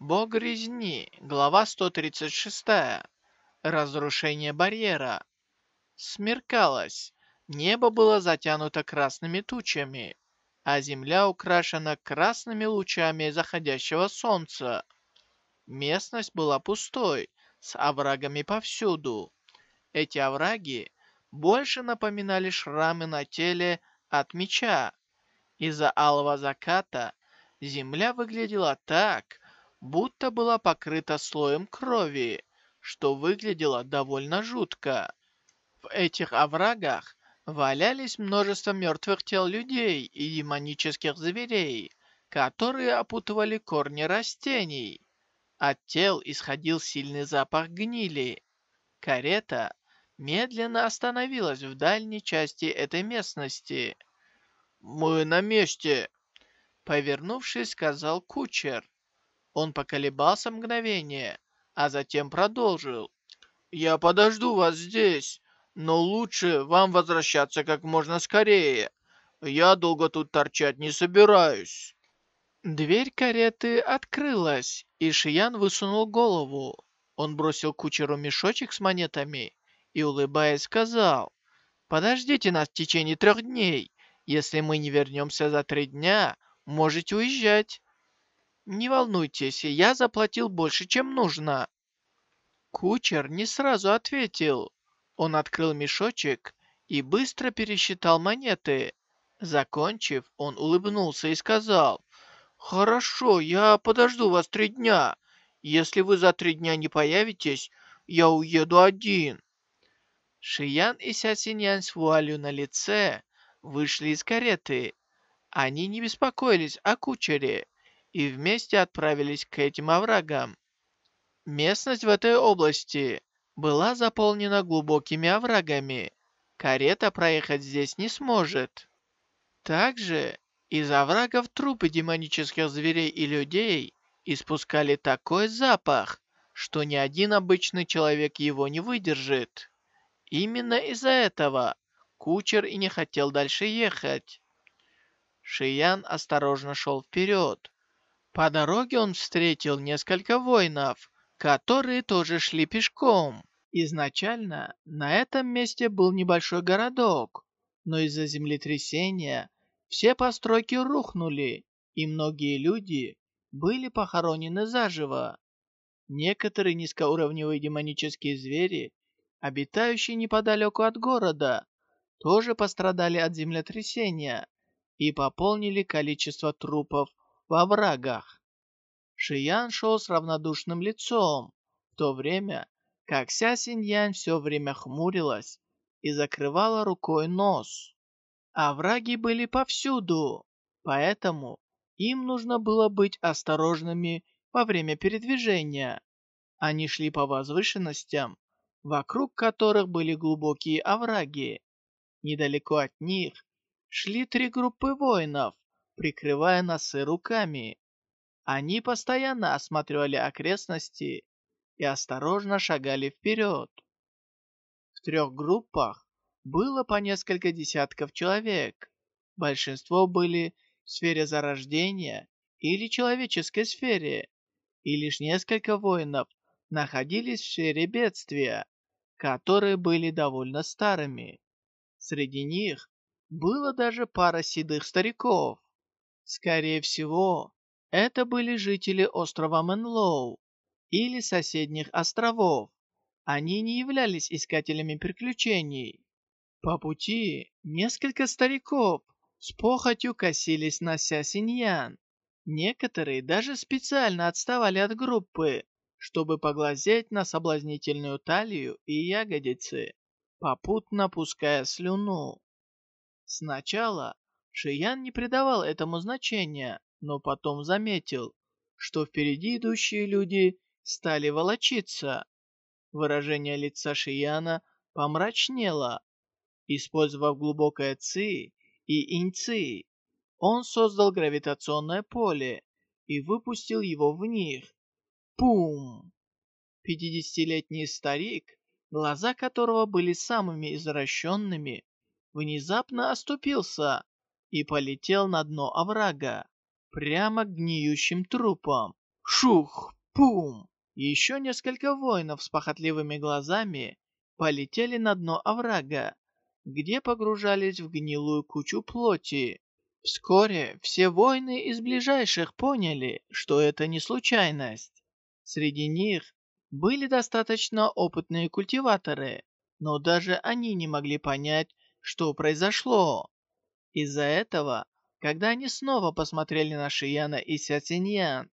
Бог резни, глава 136. Разрушение барьера. Смеркалось. Небо было затянуто красными тучами, а земля украшена красными лучами заходящего солнца. Местность была пустой, с оврагами повсюду. Эти овраги больше напоминали шрамы на теле от меча. Из-за алого заката земля выглядела так, будто была покрыта слоем крови, что выглядело довольно жутко. В этих оврагах валялись множество мертвых тел людей и демонических зверей, которые опутывали корни растений. От тел исходил сильный запах гнили. Карета медленно остановилась в дальней части этой местности. «Мы на месте!» Повернувшись, сказал кучер. Он поколебался мгновение, а затем продолжил. «Я подожду вас здесь но лучше вам возвращаться как можно скорее. Я долго тут торчать не собираюсь». Дверь кареты открылась, и Шиян высунул голову. Он бросил кучеру мешочек с монетами и, улыбаясь, сказал, «Подождите нас в течение трех дней. Если мы не вернемся за три дня, можете уезжать». «Не волнуйтесь, я заплатил больше, чем нужно». Кучер не сразу ответил. Он открыл мешочек и быстро пересчитал монеты. Закончив, он улыбнулся и сказал, «Хорошо, я подожду вас три дня. Если вы за три дня не появитесь, я уеду один». Шиян и Ся Синьян с вуалью на лице вышли из кареты. Они не беспокоились о кучере и вместе отправились к этим оврагам. Местность в этой области была заполнена глубокими оврагами. Карета проехать здесь не сможет. Также из оврагов трупы демонических зверей и людей испускали такой запах, что ни один обычный человек его не выдержит. Именно из-за этого кучер и не хотел дальше ехать. Шиян осторожно шел вперед. По дороге он встретил несколько воинов, которые тоже шли пешком. Изначально на этом месте был небольшой городок, но из-за землетрясения все постройки рухнули, и многие люди были похоронены заживо. Некоторые низкоуровневые демонические звери, обитающие неподалеку от города, тоже пострадали от землетрясения и пополнили количество трупов во врагах. Шиян шел с равнодушным лицом, в то время как Ся Синьянь все время хмурилась и закрывала рукой нос. А враги были повсюду, поэтому им нужно было быть осторожными во время передвижения. Они шли по возвышенностям, вокруг которых были глубокие овраги. Недалеко от них шли три группы воинов, прикрывая носы руками. Они постоянно осматривали окрестности и осторожно шагали вперед. В трех группах было по несколько десятков человек. Большинство были в сфере зарождения или человеческой сфере, и лишь несколько воинов находились в сфере бедствия, которые были довольно старыми. Среди них было даже пара седых стариков. Скорее всего, это были жители острова Мэнлоу, или соседних островов. Они не являлись искателями приключений. По пути несколько стариков с похотью косились на Ся Синьян. Некоторые даже специально отставали от группы, чтобы поглазеть на соблазнительную талию и ягодицы, попутно пуская слюну. Сначала Шиян не придавал этому значения, но потом заметил, что впереди идущие люди стали волочиться. Выражение лица Шияна помрачнело. Использовав глубокое ци и инь-ци, он создал гравитационное поле и выпустил его в них. Пум! Пятидесятилетний старик, глаза которого были самыми извращенными, внезапно оступился и полетел на дно оврага, прямо к гниющим трупам. Шух! Пум! Еще несколько воинов с похотливыми глазами полетели на дно оврага, где погружались в гнилую кучу плоти. Вскоре все воины из ближайших поняли, что это не случайность. Среди них были достаточно опытные культиваторы, но даже они не могли понять, что произошло. Из-за этого, когда они снова посмотрели на Шияна и Сятиньян,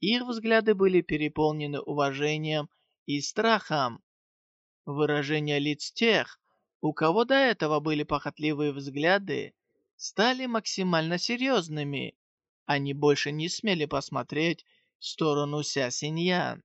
их взгляды были переполнены уважением и страхом. Выражения лиц тех, у кого до этого были похотливые взгляды, стали максимально серьезными. Они больше не смели посмотреть в сторону Ся Синьян.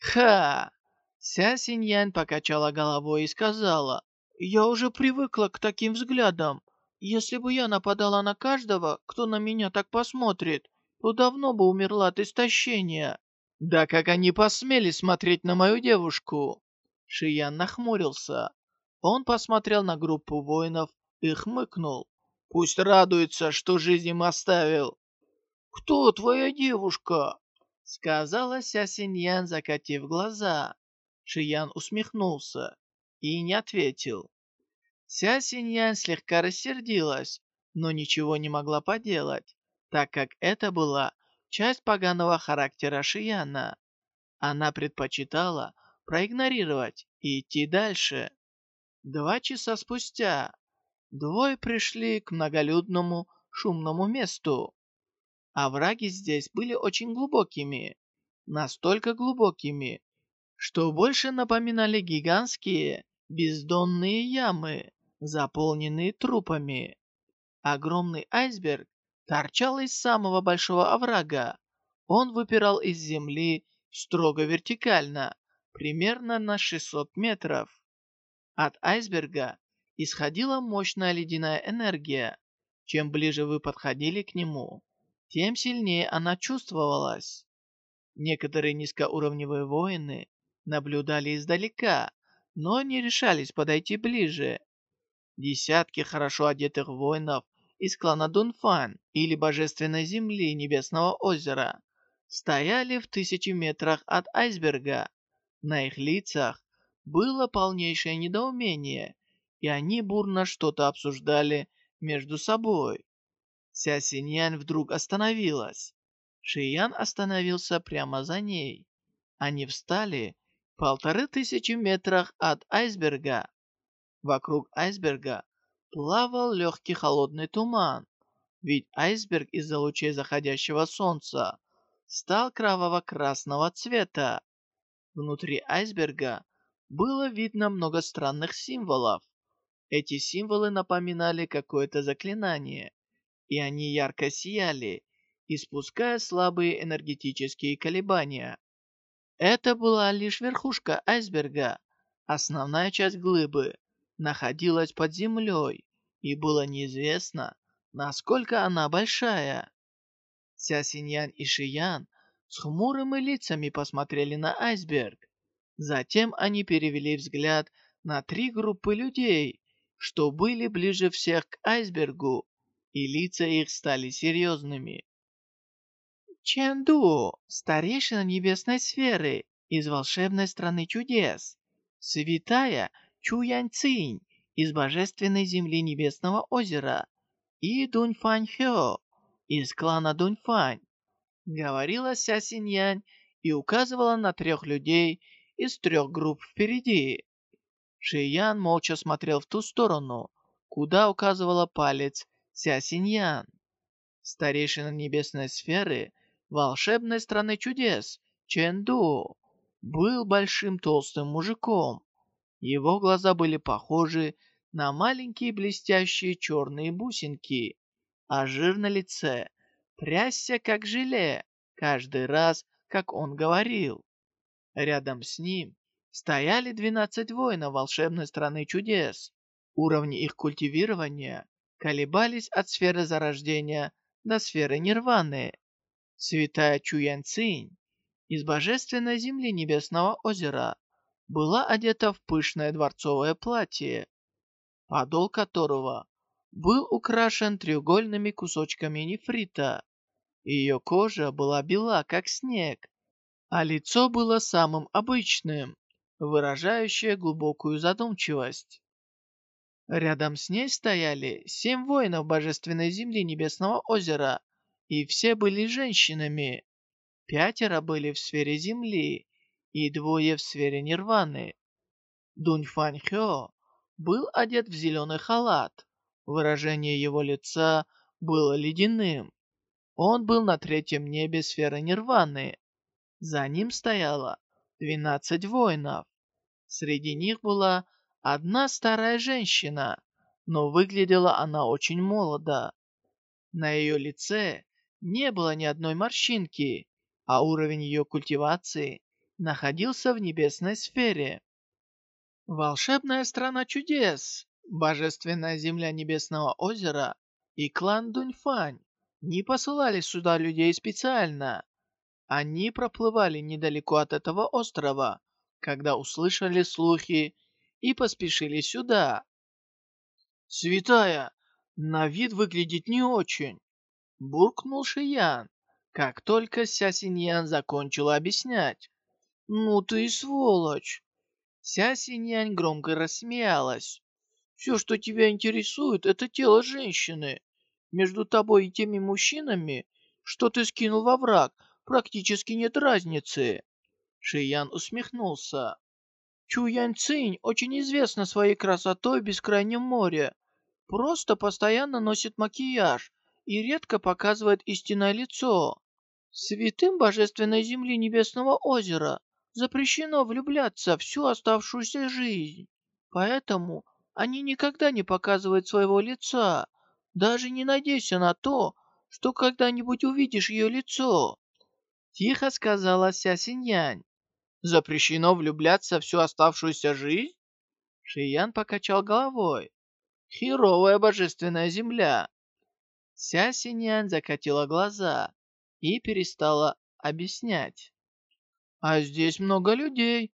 «Ха!» Ся Синьян покачала головой и сказала, «Я уже привыкла к таким взглядам. Если бы я нападала на каждого, кто на меня так посмотрит, то давно бы умерла от истощения. Да как они посмели смотреть на мою девушку? Шиян нахмурился. Он посмотрел на группу воинов и хмыкнул. Пусть радуется, что жизнь им оставил. «Кто твоя девушка?» Сказала Ся Синьян, закатив глаза. Шиян усмехнулся и не ответил. Ся Синьян слегка рассердилась, но ничего не могла поделать так как это была часть поганого характера Шияна. Она предпочитала проигнорировать и идти дальше. Два часа спустя двое пришли к многолюдному шумному месту. Овраги здесь были очень глубокими, настолько глубокими, что больше напоминали гигантские бездонные ямы, заполненные трупами. Огромный айсберг торчал из самого большого оврага. Он выпирал из земли строго вертикально, примерно на 600 метров. От айсберга исходила мощная ледяная энергия. Чем ближе вы подходили к нему, тем сильнее она чувствовалась. Некоторые низкоуровневые воины наблюдали издалека, но не решались подойти ближе. Десятки хорошо одетых воинов из клана Дунфан или Божественной Земли Небесного Озера стояли в тысячи метрах от айсберга. На их лицах было полнейшее недоумение, и они бурно что-то обсуждали между собой. Ся Синьян вдруг остановилась. Шиян остановился прямо за ней. Они встали полторы тысячи метрах от айсберга. Вокруг айсберга плавал легкий холодный туман, ведь айсберг из-за лучей заходящего солнца стал кроваво-красного цвета. Внутри айсберга было видно много странных символов. Эти символы напоминали какое-то заклинание, и они ярко сияли, испуская слабые энергетические колебания. Это была лишь верхушка айсберга, основная часть глыбы находилась под землей, и было неизвестно, насколько она большая. Ся Синьян и Шиян с хмурыми лицами посмотрели на айсберг. Затем они перевели взгляд на три группы людей, что были ближе всех к айсбергу, и лица их стали серьезными. Ченду, старейшина небесной сферы из волшебной страны чудес, святая Чу Янь из Божественной Земли Небесного Озера и Дуньфань Хё из клана Дуньфань. Говорила Ся Синьянь и указывала на трех людей из трех групп впереди. Шиян молча смотрел в ту сторону, куда указывала палец Ся Синьян. Старейшина небесной сферы волшебной страны чудес Чэнду был большим толстым мужиком, его глаза были похожи на маленькие блестящие черные бусинки, а жир на лице трясся как желе каждый раз, как он говорил. Рядом с ним стояли двенадцать воинов волшебной страны чудес. Уровни их культивирования колебались от сферы зарождения до сферы нирваны. Святая Чуян Цинь из божественной земли Небесного озера была одета в пышное дворцовое платье, подол которого был украшен треугольными кусочками нефрита. Ее кожа была бела, как снег, а лицо было самым обычным, выражающее глубокую задумчивость. Рядом с ней стояли семь воинов Божественной Земли Небесного Озера, и все были женщинами. Пятеро были в сфере Земли, и двое в сфере Нирваны. Дунь Фань Хё был одет в зеленый халат. Выражение его лица было ледяным. Он был на третьем небе сферы Нирваны. За ним стояло двенадцать воинов. Среди них была одна старая женщина, но выглядела она очень молодо. На ее лице не было ни одной морщинки, а уровень ее культивации находился в небесной сфере. Волшебная страна чудес, божественная земля небесного озера и клан Дуньфань не посылали сюда людей специально. Они проплывали недалеко от этого острова, когда услышали слухи и поспешили сюда. «Святая, на вид выглядит не очень», — буркнул Шиян, как только Ся Синьян закончила объяснять. «Ну ты и сволочь!» Ся Синьянь громко рассмеялась. «Все, что тебя интересует, это тело женщины. Между тобой и теми мужчинами, что ты скинул во враг, практически нет разницы». Шиян усмехнулся. Чу Янь Цинь очень известна своей красотой в бескрайнем море. Просто постоянно носит макияж и редко показывает истинное лицо. Святым Божественной Земли Небесного Озера запрещено влюбляться всю оставшуюся жизнь. Поэтому они никогда не показывают своего лица. Даже не надейся на то, что когда-нибудь увидишь ее лицо. Тихо сказала Ся Синьянь. Запрещено влюбляться всю оставшуюся жизнь? Шиян покачал головой. Херовая божественная земля. Ся Синьян закатила глаза и перестала объяснять. «А здесь много людей!»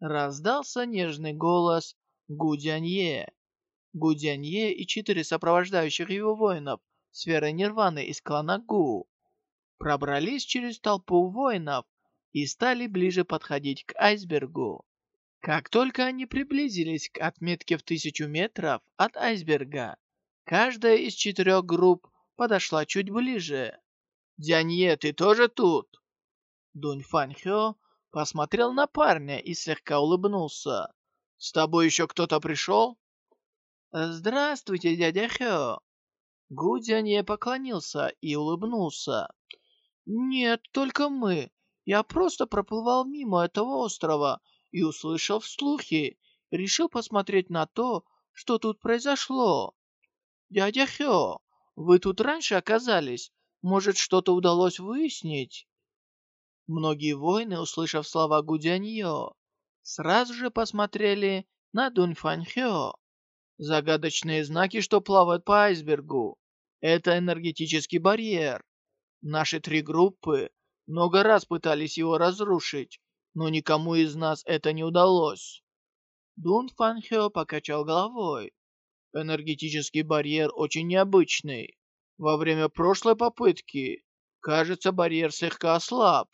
Раздался нежный голос Гудянье. Гудянье и четыре сопровождающих его воинов сферы Нирваны из клана Гу пробрались через толпу воинов и стали ближе подходить к айсбергу. Как только они приблизились к отметке в тысячу метров от айсберга, каждая из четырех групп подошла чуть ближе. «Дянье, ты тоже тут?» Дунь Фань Хё посмотрел на парня и слегка улыбнулся. «С тобой еще кто-то пришел?» «Здравствуйте, дядя Хё!» Гу Дянье поклонился и улыбнулся. «Нет, только мы. Я просто проплывал мимо этого острова и услышал слухи. Решил посмотреть на то, что тут произошло. Дядя Хё, вы тут раньше оказались? Может, что-то удалось выяснить?» Многие воины, услышав слова Гудяньё, сразу же посмотрели на Дуньфаньхё. Загадочные знаки, что плавают по айсбергу. Это энергетический барьер. Наши три группы много раз пытались его разрушить, но никому из нас это не удалось. Дун Фанхё покачал головой. Энергетический барьер очень необычный. Во время прошлой попытки, кажется, барьер слегка ослаб.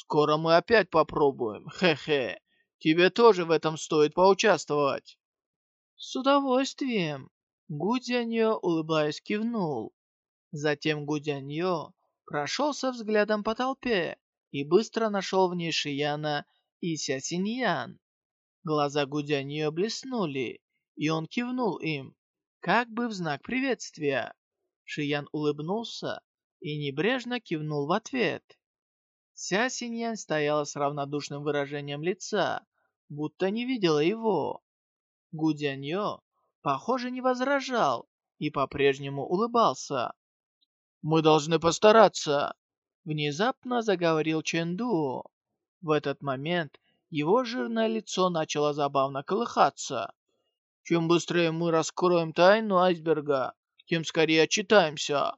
Скоро мы опять попробуем. Хе-хе. Тебе тоже в этом стоит поучаствовать. С удовольствием. Гудяньё, улыбаясь, кивнул. Затем Гудяньё прошелся взглядом по толпе и быстро нашел в ней Шияна и Сясиньян. Глаза Гудяньё блеснули, и он кивнул им, как бы в знак приветствия. Шиян улыбнулся и небрежно кивнул в ответ. Ся Синьян стояла с равнодушным выражением лица, будто не видела его. Гудяньё, похоже, не возражал и по-прежнему улыбался. «Мы должны постараться!» Внезапно заговорил Чэнду. В этот момент его жирное лицо начало забавно колыхаться. «Чем быстрее мы раскроем тайну айсберга, тем скорее отчитаемся.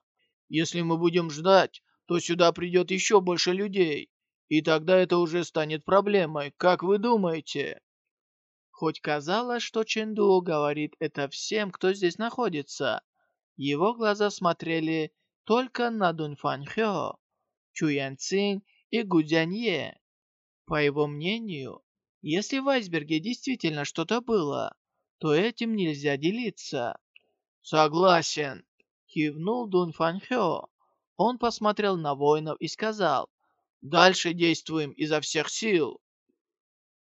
Если мы будем ждать, то сюда придет еще больше людей, и тогда это уже станет проблемой, как вы думаете?» Хоть казалось, что Чэнду говорит это всем, кто здесь находится, его глаза смотрели только на Дунфанхё, Чуянцин и Гудянье. По его мнению, если в айсберге действительно что-то было, то этим нельзя делиться. «Согласен», — кивнул Дун Фанхё. Он посмотрел на воинов и сказал, «Дальше действуем изо всех сил».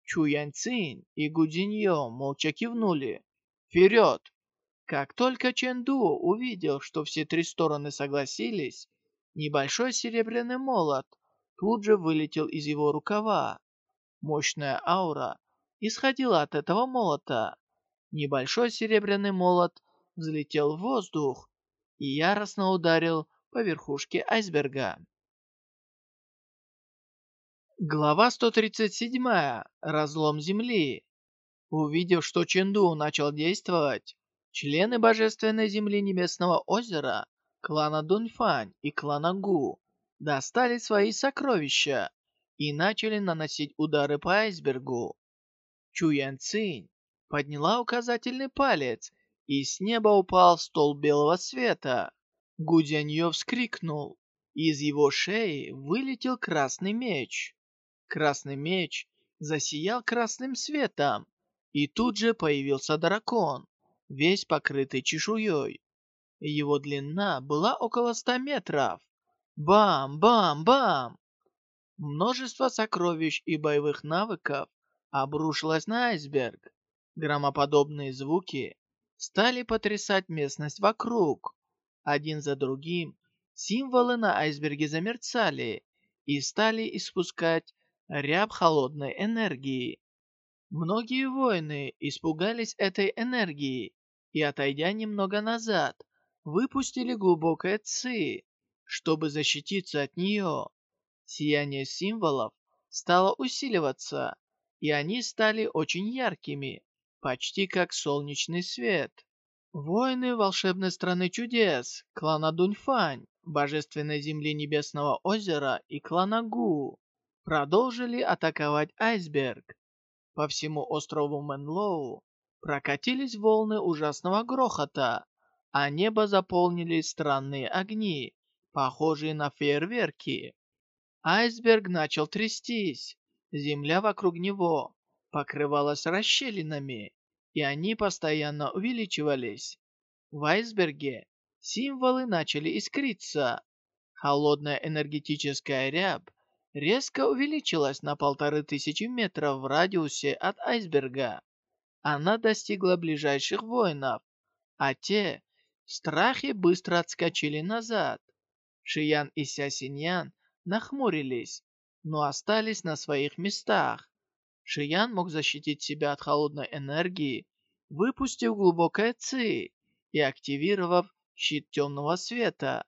Чу Яньцин и Гудиньо молча кивнули. «Вперед!» Как только Ченду увидел, что все три стороны согласились, небольшой серебряный молот тут же вылетел из его рукава. Мощная аура исходила от этого молота. Небольшой серебряный молот взлетел в воздух и яростно ударил по верхушке айсберга. Глава 137. Разлом Земли. Увидев, что Ченду начал действовать, члены Божественной Земли Небесного Озера, клана Дунфань и клана Гу достали свои сокровища и начали наносить удары по айсбергу. Чу Ян Цинь подняла указательный палец, и с неба упал стол белого света. Гу Дяньё вскрикнул. Из его шеи вылетел красный меч. Красный меч засиял красным светом, и тут же появился дракон, весь покрытый чешуей. Его длина была около ста метров. Бам-бам-бам! Множество сокровищ и боевых навыков обрушилось на айсберг. Громоподобные звуки стали потрясать местность вокруг. Один за другим символы на айсберге замерцали и стали испускать ряб холодной энергии. Многие воины испугались этой энергии и, отойдя немного назад, выпустили глубокое ци, чтобы защититься от нее. Сияние символов стало усиливаться, и они стали очень яркими, почти как солнечный свет. Воины волшебной страны чудес, клана Дуньфань, божественной земли Небесного озера и клана Гу продолжили атаковать айсберг. По всему острову Мэнлоу прокатились волны ужасного грохота, а небо заполнили странные огни, похожие на фейерверки. Айсберг начал трястись, земля вокруг него покрывалась расщелинами, и они постоянно увеличивались. В айсберге символы начали искриться. Холодная энергетическая рябь резко увеличилась на полторы тысячи метров в радиусе от айсберга. Она достигла ближайших воинов, а те в страхе быстро отскочили назад. Шиян и Сясиньян нахмурились, но остались на своих местах. Шиян мог защитить себя от холодной энергии, выпустив глубокое ци и активировав щит темного света.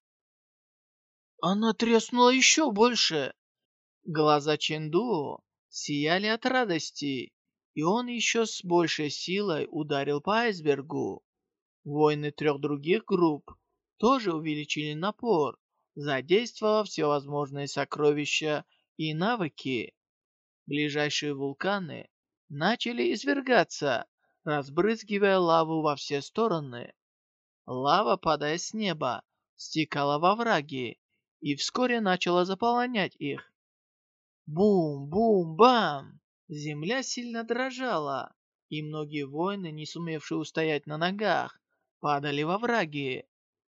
Она треснула еще больше. Глаза Ченду сияли от радости, и он еще с большей силой ударил по айсбергу. Воины трех других групп тоже увеличили напор, задействовав всевозможные сокровища и навыки. Ближайшие вулканы начали извергаться, разбрызгивая лаву во все стороны. Лава, падая с неба, стекала во враги и вскоре начала заполонять их. Бум-бум-бам! Земля сильно дрожала, и многие воины, не сумевшие устоять на ногах, падали во враги.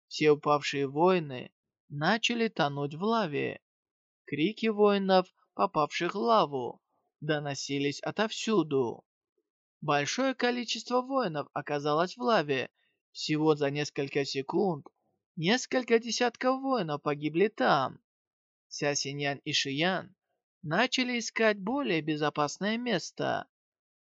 Все упавшие воины начали тонуть в лаве. Крики воинов, попавших в лаву, доносились отовсюду. Большое количество воинов оказалось в лаве. Всего за несколько секунд несколько десятков воинов погибли там. Ся Синьян и Шиян начали искать более безопасное место.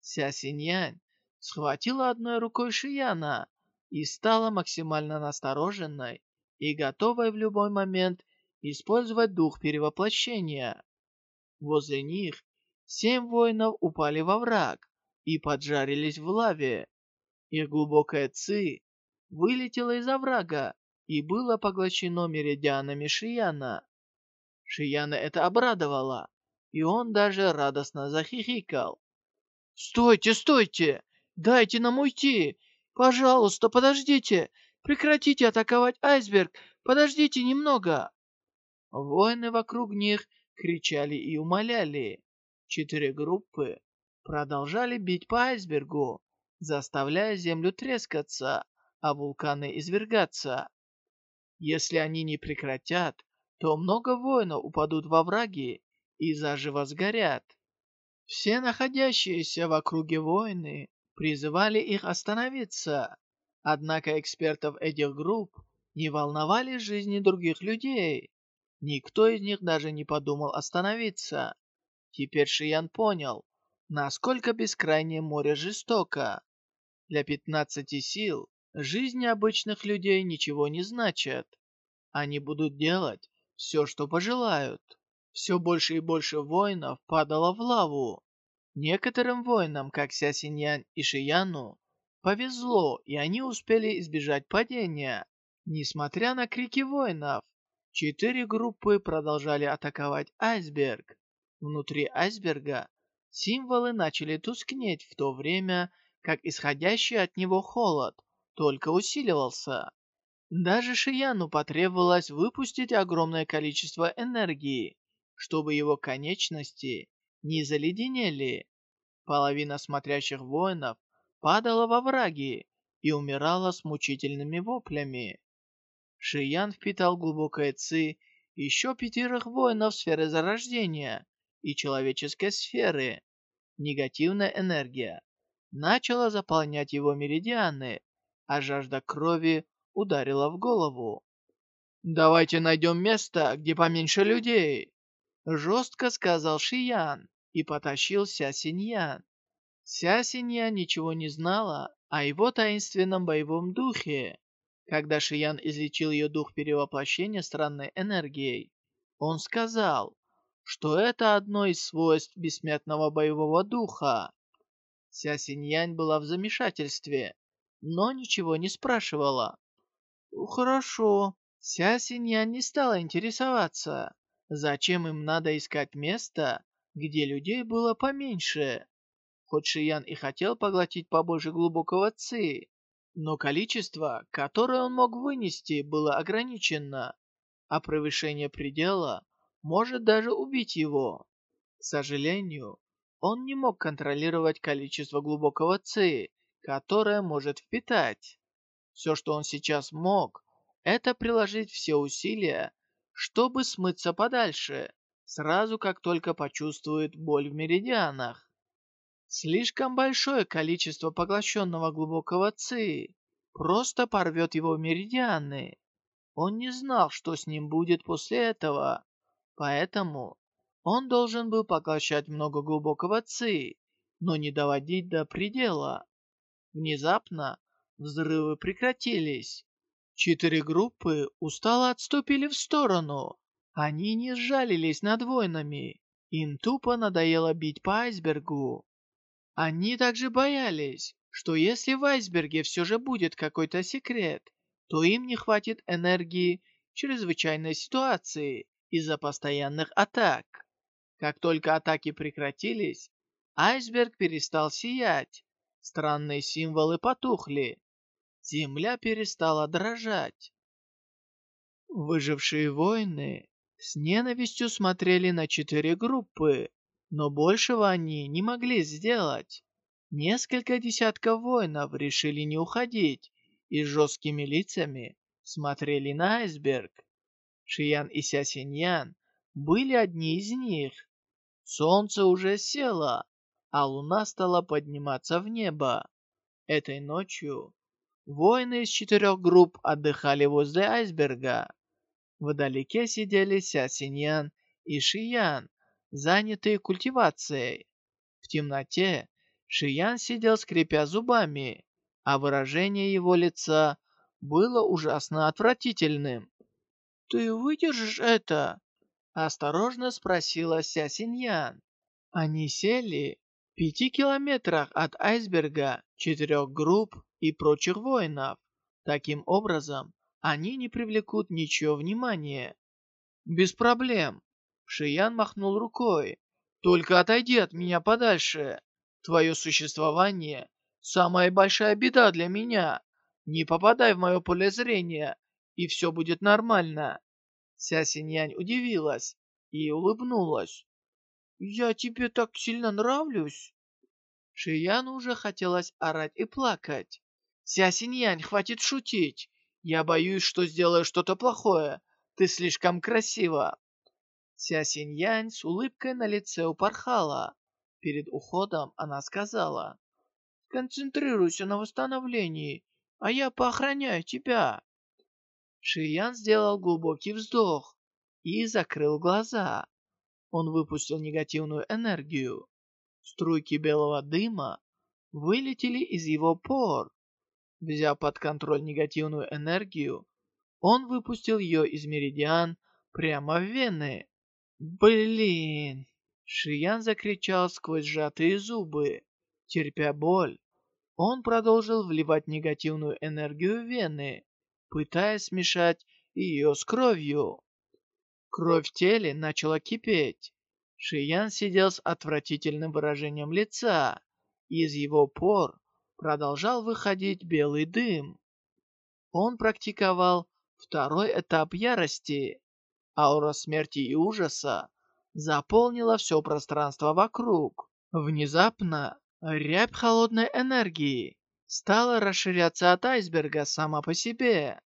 Ся Синьянь схватила одной рукой Шияна и стала максимально настороженной и готовой в любой момент использовать дух перевоплощения. Возле них семь воинов упали во враг и поджарились в лаве. Их глубокое ци вылетело из оврага и было поглощено меридианами Шияна. Шияна это обрадовало и он даже радостно захихикал. «Стойте, стойте! Дайте нам уйти! Пожалуйста, подождите! Прекратите атаковать айсберг! подождите немного!» Воины вокруг них кричали и умоляли. Четыре группы продолжали бить по айсбергу, заставляя землю трескаться, а вулканы извергаться. Если они не прекратят, то много воинов упадут во враги и заживо сгорят. Все находящиеся в округе воины призывали их остановиться, однако экспертов этих групп не волновали жизни других людей. Никто из них даже не подумал остановиться. Теперь Шиян понял, насколько бескрайнее море жестоко. Для пятнадцати сил жизни обычных людей ничего не значат. Они будут делать все, что пожелают. Все больше и больше воинов падало в лаву. Некоторым воинам, как Ся Синьян и Шияну, повезло, и они успели избежать падения. Несмотря на крики воинов, четыре группы продолжали атаковать айсберг. Внутри айсберга символы начали тускнеть в то время, как исходящий от него холод только усиливался. Даже Шияну потребовалось выпустить огромное количество энергии, чтобы его конечности не заледенели. Половина смотрящих воинов падала во враги и умирала с мучительными воплями. Шиян впитал глубокое ци еще пятерых воинов сферы зарождения и человеческой сферы. Негативная энергия начала заполнять его меридианы, а жажда крови ударила в голову. «Давайте найдем место, где поменьше людей!» Жестко сказал Шиян и потащил Ся Синьян. Ся Синьян ничего не знала о его таинственном боевом духе. Когда Шиян излечил ее дух перевоплощения странной энергией, он сказал, что это одно из свойств бессмертного боевого духа. Ся Синьянь была в замешательстве, но ничего не спрашивала. «Хорошо». Ся Синьянь не стала интересоваться, зачем им надо искать место, где людей было поменьше. Хоть Шиян и хотел поглотить побольше глубокого ци, но количество, которое он мог вынести, было ограничено, а превышение предела может даже убить его. К сожалению, он не мог контролировать количество глубокого ци, которое может впитать. Все, что он сейчас мог, это приложить все усилия, чтобы смыться подальше, сразу как только почувствует боль в меридианах. Слишком большое количество поглощенного глубокого ци просто порвет его меридианы. Он не знал, что с ним будет после этого. Поэтому он должен был поглощать много глубокого ци, но не доводить до предела. Внезапно взрывы прекратились. Четыре группы устало отступили в сторону. Они не сжалились над воинами. Им тупо надоело бить по айсбергу. Они также боялись, что если в айсберге все же будет какой-то секрет, то им не хватит энергии в чрезвычайной ситуации из-за постоянных атак. Как только атаки прекратились, айсберг перестал сиять, странные символы потухли, земля перестала дрожать. Выжившие воины с ненавистью смотрели на четыре группы, но большего они не могли сделать. Несколько десятков воинов решили не уходить и с жесткими лицами смотрели на айсберг. Шиян и Ся Синьян были одни из них. Солнце уже село, а луна стала подниматься в небо. Этой ночью воины из четырех групп отдыхали возле айсберга. Вдалеке сидели Ся Синьян и Шиян, занятые культивацией. В темноте Шиян сидел, скрипя зубами, а выражение его лица было ужасно отвратительным. «Ты выдержишь это?» — осторожно спросила Ся Синьян. Они сели в пяти километрах от айсберга, четырех групп и прочих воинов. Таким образом, они не привлекут ничего внимания. «Без проблем!» Шиян махнул рукой. «Только отойди от меня подальше. Твое существование — самая большая беда для меня. Не попадай в мое поле зрения и все будет нормально. Ся Синьянь удивилась и улыбнулась. «Я тебе так сильно нравлюсь?» Шияну уже хотелось орать и плакать. «Ся Синьянь, хватит шутить! Я боюсь, что сделаю что-то плохое. Ты слишком красива!» Ся Синьянь с улыбкой на лице упорхала. Перед уходом она сказала, «Концентрируйся на восстановлении, а я поохраняю тебя». Шиян сделал глубокий вздох и закрыл глаза. Он выпустил негативную энергию. Струйки белого дыма вылетели из его пор. Взяв под контроль негативную энергию, он выпустил ее из меридиан прямо в вены. «Блин!» Шиян закричал сквозь сжатые зубы. Терпя боль, он продолжил вливать негативную энергию в вены, пытаясь смешать ее с кровью. Кровь в теле начала кипеть. Шиян сидел с отвратительным выражением лица. Из его пор продолжал выходить белый дым. Он практиковал второй этап ярости. Аура смерти и ужаса заполнила все пространство вокруг. Внезапно рябь холодной энергии стала расширяться от айсберга сама по себе,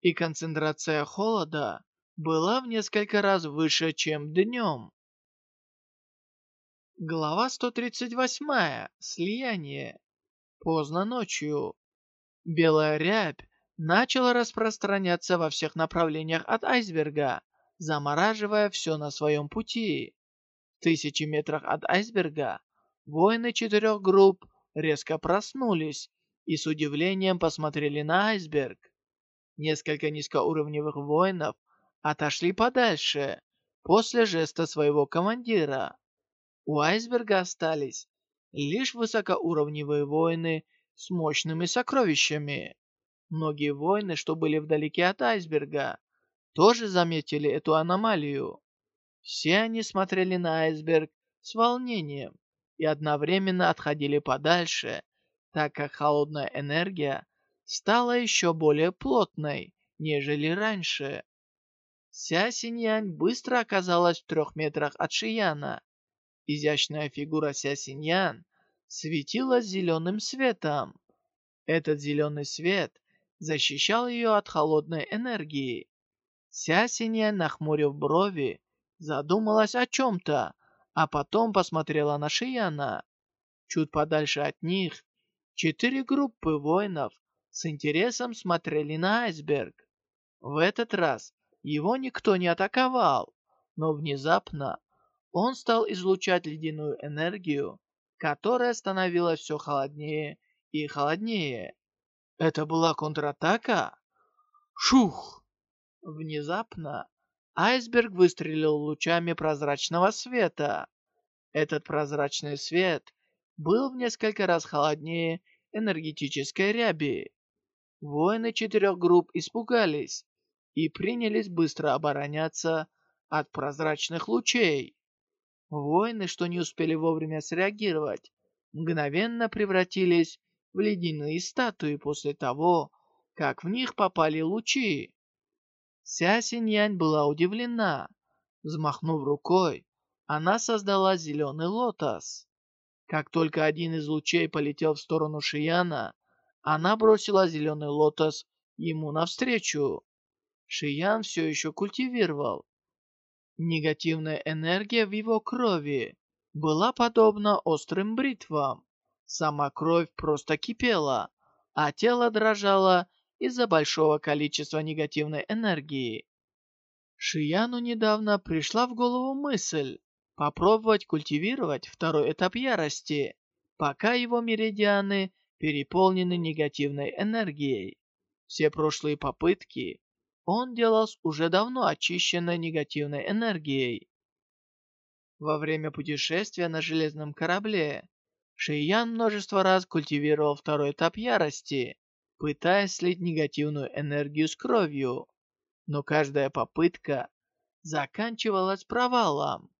и концентрация холода была в несколько раз выше, чем днем. Глава 138. Слияние. Поздно ночью. Белая рябь начала распространяться во всех направлениях от айсберга, замораживая все на своем пути. В тысячи метрах от айсберга воины четырех групп резко проснулись и с удивлением посмотрели на айсберг. Несколько низкоуровневых воинов отошли подальше после жеста своего командира. У айсберга остались лишь высокоуровневые воины с мощными сокровищами. Многие воины, что были вдалеке от айсберга, тоже заметили эту аномалию. Все они смотрели на айсберг с волнением и одновременно отходили подальше, так как холодная энергия стала еще более плотной, нежели раньше. Ся Синьянь быстро оказалась в трех метрах от Шияна. Изящная фигура Ся Синьян светилась зеленым светом. Этот зеленый свет защищал ее от холодной энергии. Ся Синьян, нахмурив брови, задумалась о чем-то, а потом посмотрела на Шияна. Чуть подальше от них, четыре группы воинов с интересом смотрели на айсберг. В этот раз его никто не атаковал, но внезапно он стал излучать ледяную энергию, которая становилась все холоднее и холоднее. Это была контратака? Шух! Внезапно айсберг выстрелил лучами прозрачного света. Этот прозрачный свет был в несколько раз холоднее энергетической ряби. Воины четырех групп испугались и принялись быстро обороняться от прозрачных лучей. Воины, что не успели вовремя среагировать, мгновенно превратились в ледяные статуи после того, как в них попали лучи. Ся Синьянь была удивлена. Взмахнув рукой, она создала зеленый лотос. Как только один из лучей полетел в сторону Шияна, она бросила зеленый лотос ему навстречу. Шиян все еще культивировал. Негативная энергия в его крови была подобна острым бритвам. Сама кровь просто кипела, а тело дрожало из-за большого количества негативной энергии. Шияну недавно пришла в голову мысль попробовать культивировать второй этап ярости, пока его меридианы переполнены негативной энергией. Все прошлые попытки он делал с уже давно очищенной негативной энергией. Во время путешествия на железном корабле Шиян множество раз культивировал второй этап ярости, пытаясь слить негативную энергию с кровью. Но каждая попытка заканчивалась провалом.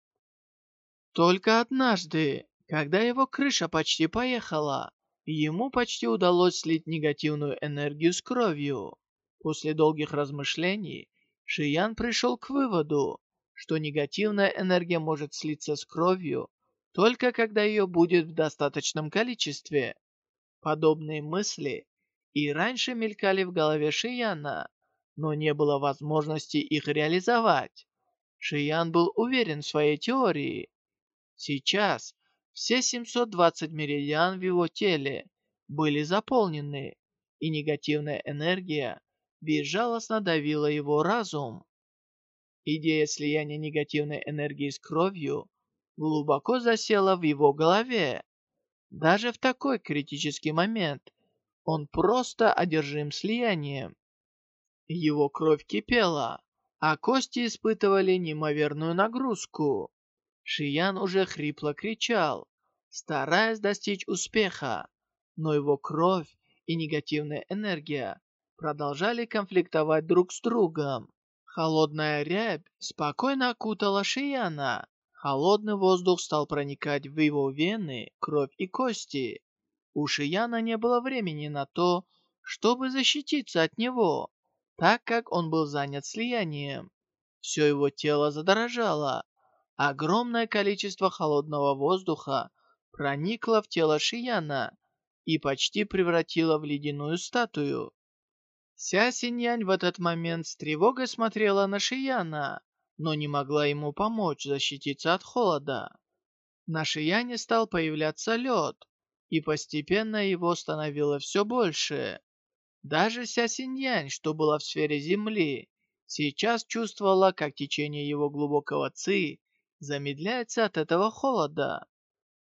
Только однажды, когда его крыша почти поехала, ему почти удалось слить негативную энергию с кровью. После долгих размышлений Шиян пришел к выводу, что негативная энергия может слиться с кровью только когда ее будет в достаточном количестве. Подобные мысли и раньше мелькали в голове Шияна, но не было возможности их реализовать. Шиян был уверен в своей теории. Сейчас все 720 меридиан в его теле были заполнены, и негативная энергия безжалостно давила его разум. Идея слияния негативной энергии с кровью глубоко засела в его голове. Даже в такой критический момент он просто одержим слиянием. Его кровь кипела, а кости испытывали неимоверную нагрузку. Шиян уже хрипло кричал, стараясь достичь успеха, но его кровь и негативная энергия продолжали конфликтовать друг с другом. Холодная рябь спокойно окутала Шияна. Холодный воздух стал проникать в его вены, кровь и кости. У Шияна не было времени на то, чтобы защититься от него, так как он был занят слиянием. Все его тело задрожало. Огромное количество холодного воздуха проникло в тело Шияна и почти превратило в ледяную статую. Ся Синьянь в этот момент с тревогой смотрела на Шияна, но не могла ему помочь защититься от холода. На Шияне стал появляться лед, и постепенно его становилось все больше. Даже Ся Синьянь, что была в сфере Земли, сейчас чувствовала, как течение его глубокого ци замедляется от этого холода.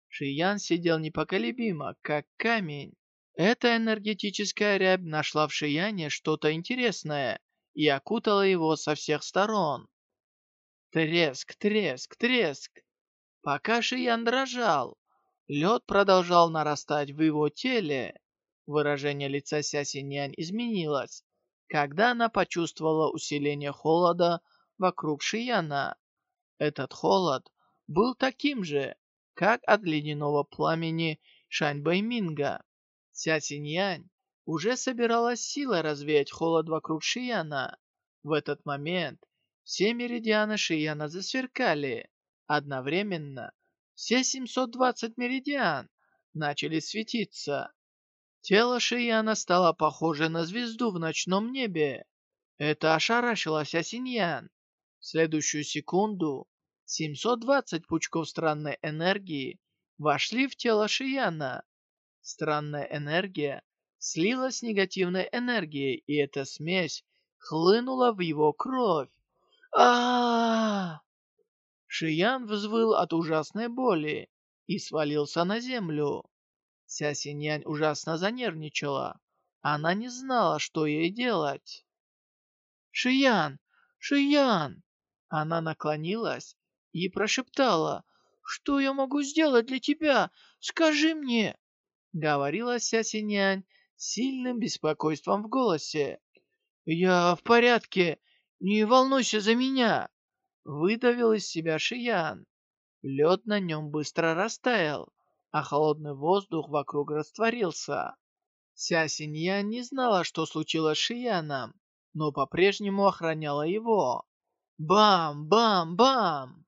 Шиян сидел непоколебимо, как камень. Эта энергетическая рябь нашла в Шияне что-то интересное и окутала его со всех сторон. Треск, треск, треск. Пока Шиян дрожал, лед продолжал нарастать в его теле. Выражение лица Ся Синьянь изменилось, когда она почувствовала усиление холода вокруг Шияна. Этот холод был таким же, как от ледяного пламени Шань Бэйминга. Ся Синьянь уже собиралась силой развеять холод вокруг Шияна. В этот момент все меридианы Шияна засверкали. Одновременно все 720 меридиан начали светиться. Тело Шияна стало похоже на звезду в ночном небе. Это ошарашило Синьян. В следующую секунду 720 пучков странной энергии вошли в тело Шияна. Странная энергия слилась с негативной энергией, и эта смесь хлынула в его кровь. а Шиян взвыл от ужасной боли и свалился на землю. Ся Синьянь ужасно занервничала. Она не знала, что ей делать. «Шиян! Шиян!» Она наклонилась и прошептала, «Что я могу сделать для тебя? Скажи мне!» Говорила Ся Синьянь с сильным беспокойством в голосе. «Я в порядке, не волнуйся за меня!» Выдавил из себя Шиян. Лед на нем быстро растаял а холодный воздух вокруг растворился. Ся Синья не знала, что случилось с Шияном, но по-прежнему охраняла его. Бам! Бам! Бам!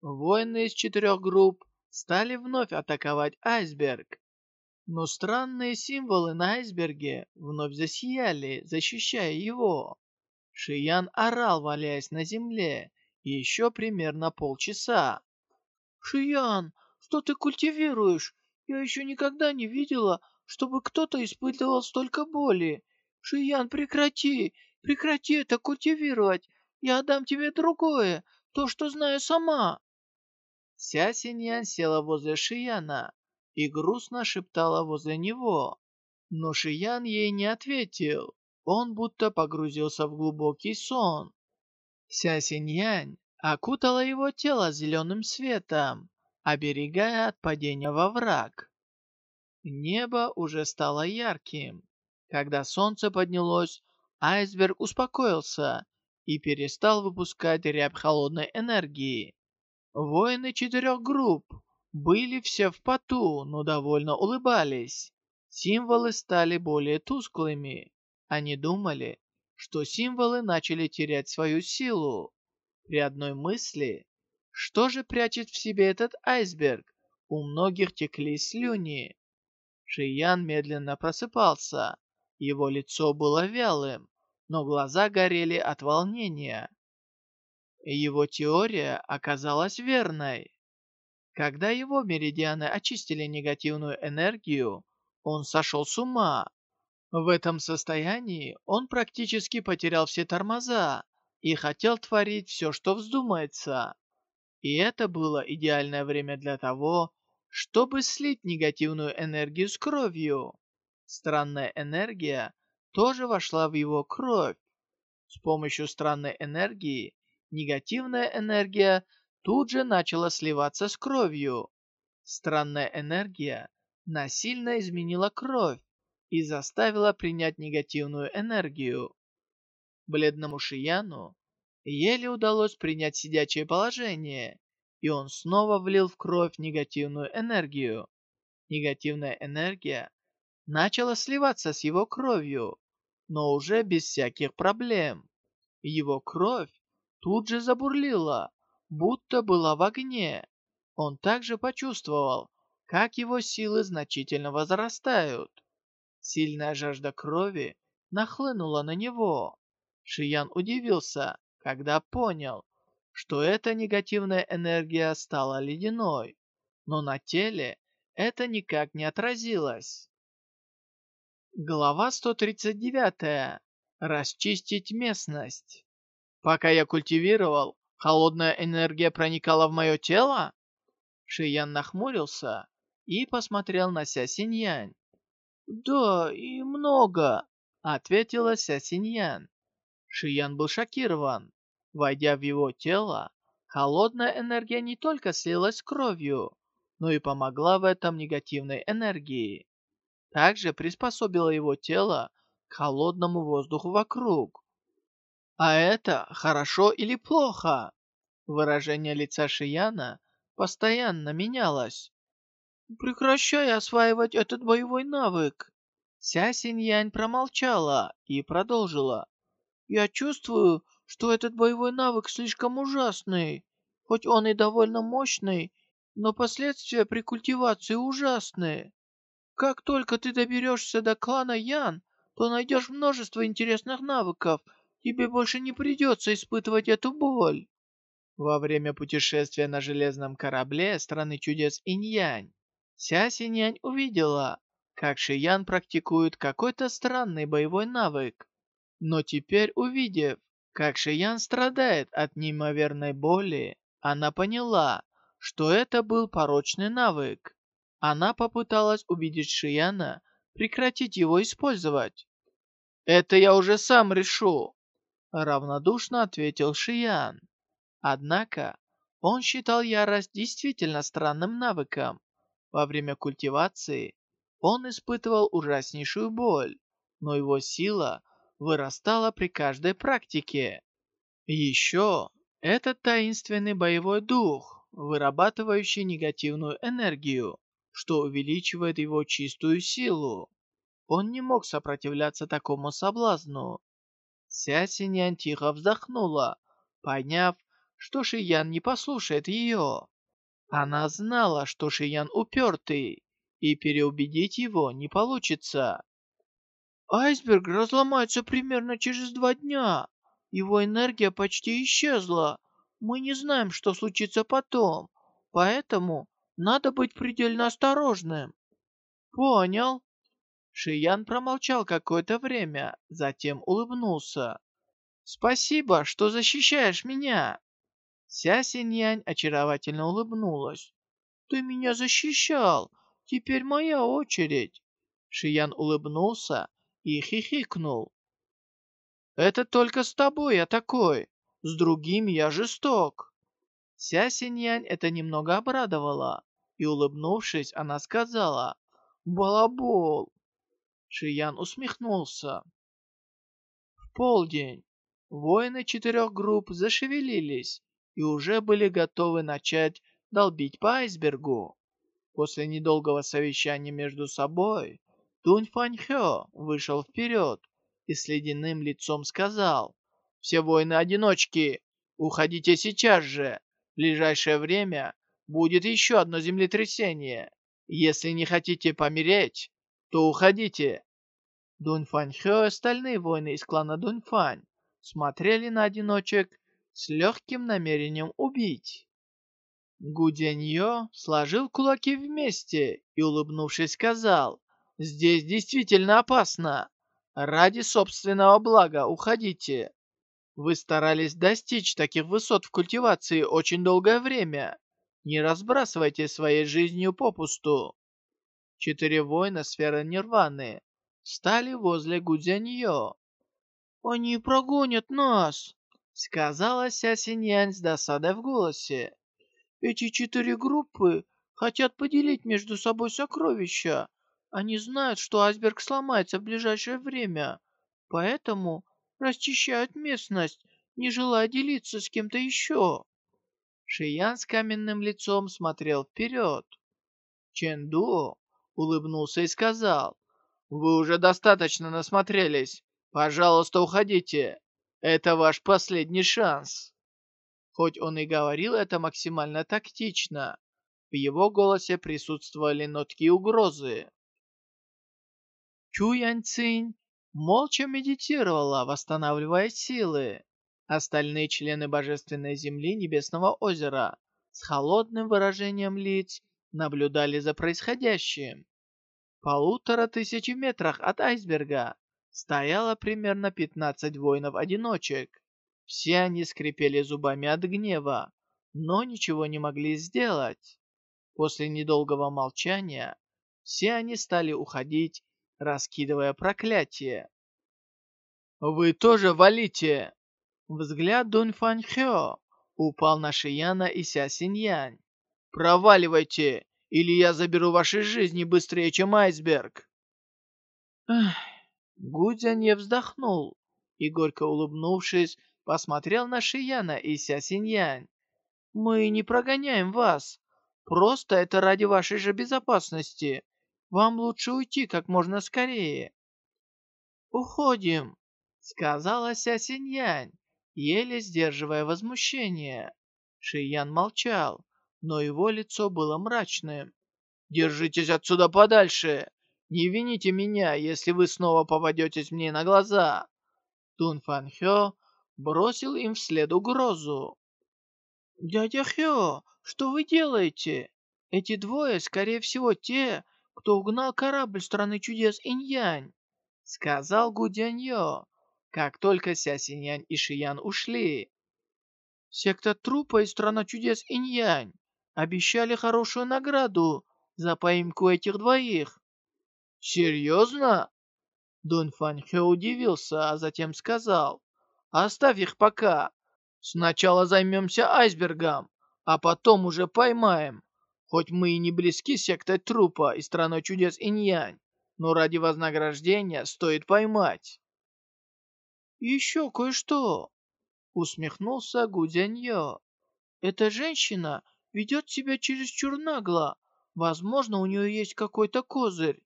Воины из четырех групп стали вновь атаковать айсберг. Но странные символы на айсберге вновь засияли, защищая его. Шиян орал, валяясь на земле, еще примерно полчаса. «Шиян, что ты культивируешь? Я еще никогда не видела, чтобы кто-то испытывал столько боли. Шиян, прекрати, прекрати это культивировать. Я отдам тебе другое, то, что знаю сама. Ся Синьян села возле Шияна и грустно шептала возле него. Но Шиян ей не ответил. Он будто погрузился в глубокий сон. Ся Синьянь окутала его тело зеленым светом оберегая от падения во враг. Небо уже стало ярким. Когда солнце поднялось, айсберг успокоился и перестал выпускать рябь холодной энергии. Воины четырех групп были все в поту, но довольно улыбались. Символы стали более тусклыми. Они думали, что символы начали терять свою силу. При одной мысли, что же прячет в себе этот айсберг, у многих текли слюни. Шиян медленно просыпался. Его лицо было вялым, но глаза горели от волнения. Его теория оказалась верной. Когда его меридианы очистили негативную энергию, он сошел с ума. В этом состоянии он практически потерял все тормоза и хотел творить все, что вздумается. И это было идеальное время для того, чтобы слить негативную энергию с кровью. Странная энергия тоже вошла в его кровь. С помощью странной энергии негативная энергия тут же начала сливаться с кровью. Странная энергия насильно изменила кровь и заставила принять негативную энергию. Бледному Шияну еле удалось принять сидячее положение, и он снова влил в кровь негативную энергию. Негативная энергия начала сливаться с его кровью, но уже без всяких проблем. Его кровь тут же забурлила, будто была в огне. Он также почувствовал, как его силы значительно возрастают. Сильная жажда крови нахлынула на него. Шиян удивился, когда понял, что эта негативная энергия стала ледяной, но на теле это никак не отразилось. Глава 139. Расчистить местность. Пока я культивировал, холодная энергия проникала в мое тело? Шиян нахмурился и посмотрел на Ся Синьянь. «Да, и много», — ответила Ся Синьян. Шиян был шокирован. Войдя в его тело, холодная энергия не только слилась с кровью, но и помогла в этом негативной энергии также приспособила его тело к холодному воздуху вокруг. А это хорошо или плохо? Выражение лица Шияна постоянно менялось. «Прекращай осваивать этот боевой навык!» Ся Синьянь промолчала и продолжила. «Я чувствую, что этот боевой навык слишком ужасный. Хоть он и довольно мощный, но последствия при культивации ужасные. Как только ты доберешься до клана Ян, то найдешь множество интересных навыков. Тебе больше не придется испытывать эту боль. Во время путешествия на железном корабле страны чудес Инь-Янь, Ся Синьянь увидела, как Шиян практикует какой-то странный боевой навык. Но теперь, увидев, как Шиян страдает от неимоверной боли, она поняла, что это был порочный навык. Она попыталась убедить Шияна прекратить его использовать. «Это я уже сам решу», — равнодушно ответил Шиян. Однако он считал ярость действительно странным навыком. Во время культивации он испытывал ужаснейшую боль, но его сила вырастала при каждой практике. Еще этот таинственный боевой дух, вырабатывающий негативную энергию, что увеличивает его чистую силу. Он не мог сопротивляться такому соблазну. Ся Синьян тихо вздохнула, поняв, что Шиян не послушает ее. Она знала, что Шиян упертый, и переубедить его не получится. Айсберг разломается примерно через два дня. Его энергия почти исчезла. Мы не знаем, что случится потом, поэтому надо быть предельно осторожным. Понял. Шиян промолчал какое-то время, затем улыбнулся. Спасибо, что защищаешь меня. Ся Синьянь очаровательно улыбнулась. Ты меня защищал. Теперь моя очередь. Шиян улыбнулся и хихикнул. Это только с тобой я такой. С другими я жесток. Ся Синьянь это немного обрадовало, и, улыбнувшись, она сказала «Балабол!». Шиян усмехнулся. В полдень воины четырех групп зашевелились и уже были готовы начать долбить по айсбергу. После недолгого совещания между собой, Тунь Фаньхё вышел вперед и с ледяным лицом сказал, «Все воины-одиночки, уходите сейчас же. В ближайшее время будет еще одно землетрясение. Если не хотите помереть, то уходите». Дуньфань Хё и остальные воины из клана Дуньфань смотрели на одиночек с легким намерением убить. Гудяньё сложил кулаки вместе и, улыбнувшись, сказал, «Здесь действительно опасно. Ради собственного блага уходите. Вы старались достичь таких высот в культивации очень долгое время. Не разбрасывайте своей жизнью попусту». Четыре воина сферы Нирваны стали возле Гудзяньё. «Они прогонят нас!» — сказала Ся Синьянь с досадой в голосе. «Эти четыре группы хотят поделить между собой сокровища. Они знают, что айсберг сломается в ближайшее время, поэтому расчищают местность, не желая делиться с кем-то еще». Шиян с каменным лицом смотрел вперед. Чэнду улыбнулся и сказал, «Вы уже достаточно насмотрелись. Пожалуйста, уходите. Это ваш последний шанс». Хоть он и говорил это максимально тактично, в его голосе присутствовали нотки угрозы. Чу Яньцинь молча медитировала, восстанавливая силы. Остальные члены Божественной Земли Небесного озера с холодным выражением лиц наблюдали за происходящим полутора тысячи метрах от айсберга стояло примерно 15 воинов-одиночек. Все они скрипели зубами от гнева, но ничего не могли сделать. После недолгого молчания все они стали уходить, раскидывая проклятие. «Вы тоже валите!» Взгляд Дунь Фань Хё упал на Шияна и Ся Синьянь. «Проваливайте или я заберу ваши жизни быстрее, чем айсберг!» Эх, Гудзя не вздохнул и, горько улыбнувшись, посмотрел на Шияна и Ся Синьянь. «Мы не прогоняем вас. Просто это ради вашей же безопасности. Вам лучше уйти как можно скорее». «Уходим», — сказала Ся Синьянь, еле сдерживая возмущение. Шиян молчал но его лицо было мрачным. «Держитесь отсюда подальше! Не вините меня, если вы снова попадетесь мне на глаза!» Тун Фан Хё бросил им вслед угрозу. «Дядя Хё, что вы делаете? Эти двое, скорее всего, те, кто угнал корабль страны чудес Иньянь», сказал Гудяньё, как только Ся Синьянь и Шиян ушли. «Секта трупа и страна чудес Иньянь обещали хорошую награду за поимку этих двоих. Серьезно? Дун Фанхэ удивился, а затем сказал, оставь их пока. Сначала займемся айсбергом, а потом уже поймаем. Хоть мы и не близки сектой трупа и страной чудес Иньянь, но ради вознаграждения стоит поймать. Еще кое-что, усмехнулся Гудзяньё. Эта женщина ведет себя чересчур нагло. Возможно, у нее есть какой-то козырь.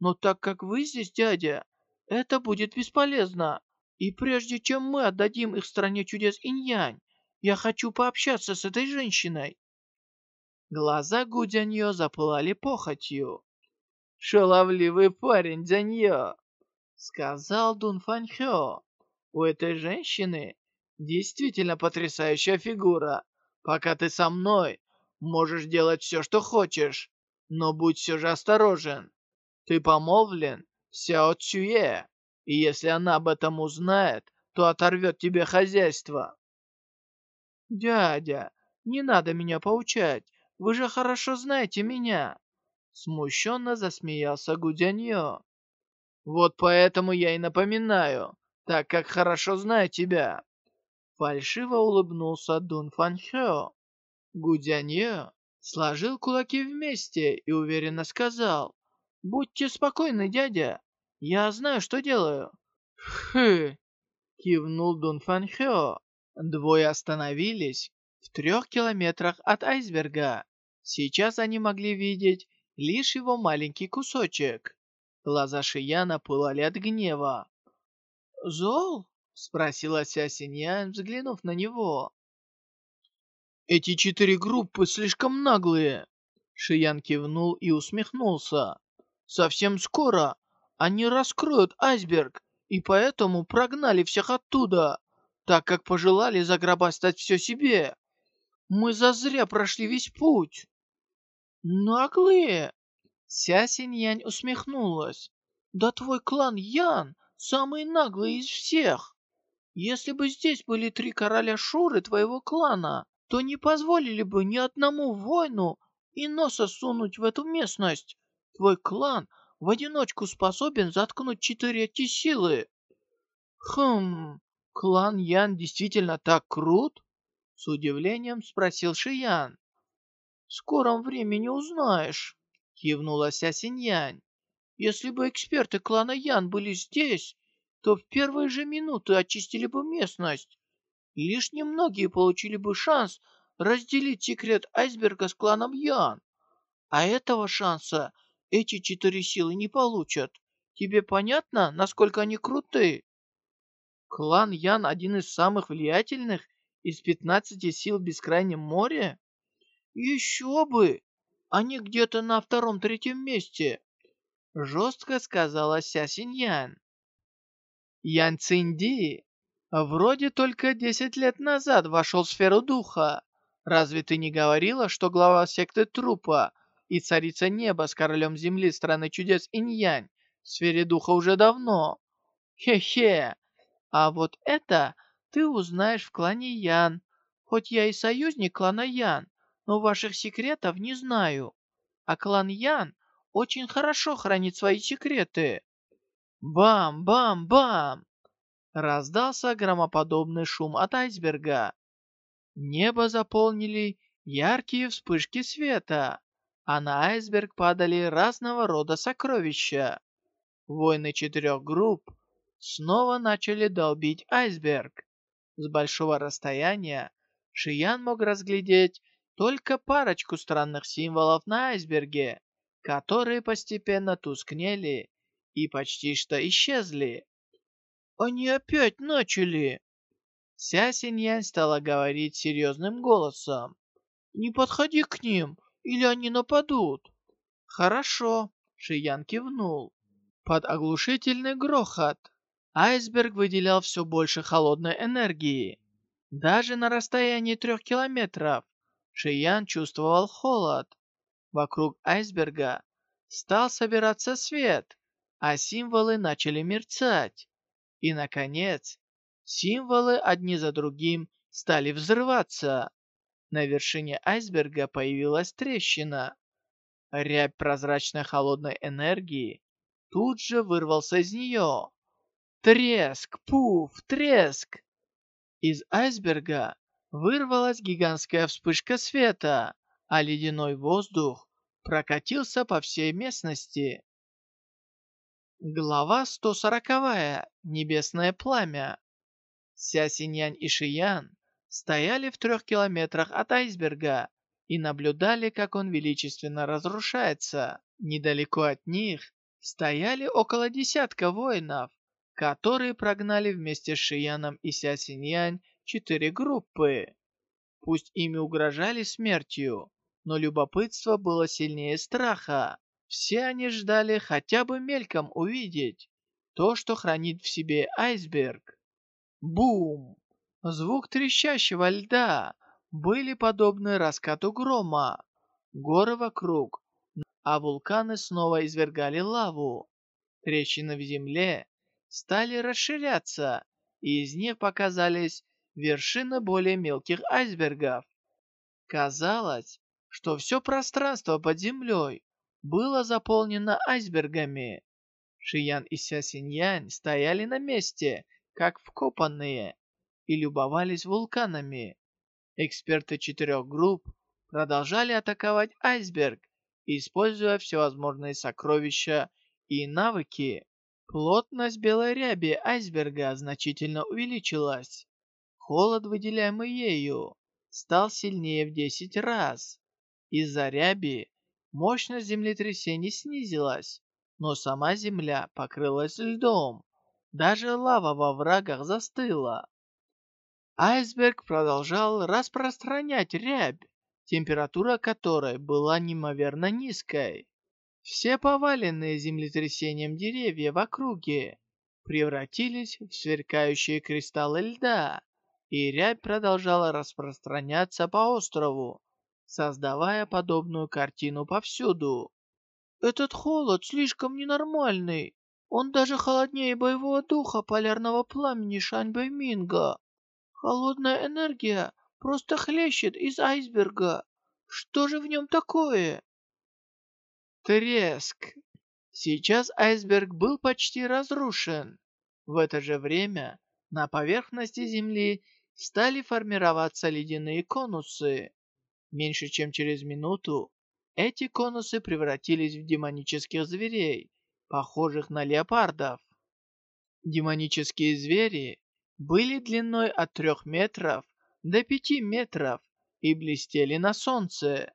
Но так как вы здесь, дядя, это будет бесполезно. И прежде чем мы отдадим их стране чудес инь-янь, я хочу пообщаться с этой женщиной». Глаза Гудяньё запылали похотью. «Шаловливый парень, Дзяньё!» — сказал Дун Фанхё. «У этой женщины действительно потрясающая фигура. Пока ты со мной, Можешь делать все, что хочешь, но будь все же осторожен. Ты помолвлен Сяо Цюе, и если она об этом узнает, то оторвет тебе хозяйство. Дядя, не надо меня поучать, вы же хорошо знаете меня. Смущенно засмеялся Гудяньё. Вот поэтому я и напоминаю, так как хорошо знаю тебя. Фальшиво улыбнулся Дун Фанхё. Гудянье сложил кулаки вместе и уверенно сказал, «Будьте спокойны, дядя, я знаю, что делаю». «Хы!» — кивнул Дун Фан Хё. Двое остановились в трех километрах от айсберга. Сейчас они могли видеть лишь его маленький кусочек. Глаза Шияна пылали от гнева. «Зол?» — спросила Ся Синьян, взглянув на него. «Эти четыре группы слишком наглые!» Шиян кивнул и усмехнулся. «Совсем скоро они раскроют айсберг, и поэтому прогнали всех оттуда, так как пожелали загробастать все себе. Мы зазря прошли весь путь». «Наглые!» Ся Синьянь усмехнулась. «Да твой клан Ян самый наглый из всех. Если бы здесь были три короля Шуры твоего клана, то не позволили бы ни одному воину и носа сунуть в эту местность. Твой клан в одиночку способен заткнуть четыре эти силы. Хм, клан Ян действительно так крут? С удивлением спросил Шиян. В скором времени узнаешь, кивнула Ся Синьянь. Если бы эксперты клана Ян были здесь, то в первые же минуты очистили бы местность лишь немногие получили бы шанс разделить секрет айсберга с кланом Ян. А этого шанса эти четыре силы не получат. Тебе понятно, насколько они круты? Клан Ян один из самых влиятельных из пятнадцати сил в Бескрайнем море? Еще бы! Они где-то на втором-третьем месте. Жестко сказала Ся Синьян. Ян Цинди Вроде только десять лет назад вошел в сферу духа. Разве ты не говорила, что глава секты трупа и царица неба с королем земли страны чудес Инь-Янь в сфере духа уже давно? Хе-хе. А вот это ты узнаешь в клане Ян. Хоть я и союзник клана Ян, но ваших секретов не знаю. А клан Ян очень хорошо хранит свои секреты. Бам-бам-бам! Раздался громоподобный шум от айсберга. Небо заполнили яркие вспышки света, а на айсберг падали разного рода сокровища. Воины четырех групп снова начали долбить айсберг. С большого расстояния Шиян мог разглядеть только парочку странных символов на айсберге, которые постепенно тускнели и почти что исчезли. Они опять начали!» Ся Синьянь стала говорить серьезным голосом. «Не подходи к ним, или они нападут!» «Хорошо!» Шиян кивнул. Под оглушительный грохот айсберг выделял все больше холодной энергии. Даже на расстоянии трех километров Шиян чувствовал холод. Вокруг айсберга стал собираться свет, а символы начали мерцать. И, наконец, символы одни за другим стали взрываться. На вершине айсберга появилась трещина. Рябь прозрачной холодной энергии тут же вырвался из нее. Треск, пуф, треск! Из айсберга вырвалась гигантская вспышка света, а ледяной воздух прокатился по всей местности. Глава 140. Небесное пламя. Ся Синьянь и Шиян стояли в трех километрах от айсберга и наблюдали, как он величественно разрушается. Недалеко от них стояли около десятка воинов, которые прогнали вместе с Шияном и Ся Синьянь четыре группы. Пусть ими угрожали смертью, но любопытство было сильнее страха. Все они ждали хотя бы мельком увидеть то, что хранит в себе айсберг. Бум! Звук трещащего льда были подобны раскату грома. Горы вокруг, а вулканы снова извергали лаву. Трещины в земле стали расширяться, и из них показались вершины более мелких айсбергов. Казалось, что все пространство под землей было заполнено айсбергами. Шиян и Ся Синьянь стояли на месте, как вкопанные, и любовались вулканами. Эксперты четырех групп продолжали атаковать айсберг, используя всевозможные сокровища и навыки. Плотность белой ряби айсберга значительно увеличилась. Холод, выделяемый ею, стал сильнее в 10 раз. Из-за ряби Мощность землетрясений снизилась, но сама земля покрылась льдом. Даже лава во врагах застыла. Айсберг продолжал распространять рябь, температура которой была неимоверно низкой. Все поваленные землетрясением деревья в округе превратились в сверкающие кристаллы льда, и рябь продолжала распространяться по острову, создавая подобную картину повсюду. «Этот холод слишком ненормальный. Он даже холоднее боевого духа полярного пламени Шаньбэйминга. Холодная энергия просто хлещет из айсберга. Что же в нем такое?» Треск. Сейчас айсберг был почти разрушен. В это же время на поверхности Земли стали формироваться ледяные конусы. Меньше чем через минуту эти конусы превратились в демонических зверей, похожих на леопардов. Демонические звери были длиной от 3 метров до 5 метров и блестели на солнце.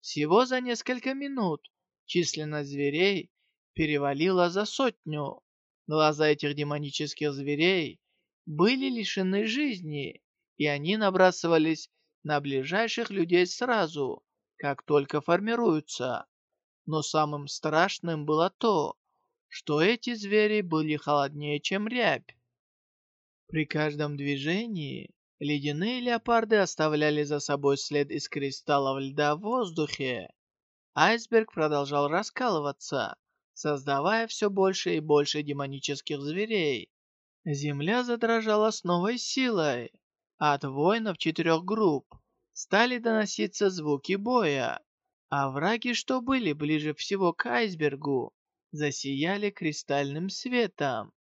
Всего за несколько минут численность зверей перевалила за сотню. Глаза этих демонических зверей были лишены жизни, и они набрасывались на ближайших людей сразу, как только формируются. Но самым страшным было то, что эти звери были холоднее, чем рябь. При каждом движении ледяные леопарды оставляли за собой след из кристаллов льда в воздухе. Айсберг продолжал раскалываться, создавая все больше и больше демонических зверей. Земля задрожала с новой силой. От воинов четырех групп стали доноситься звуки боя, а враги, что были ближе всего к айсбергу, засияли кристальным светом.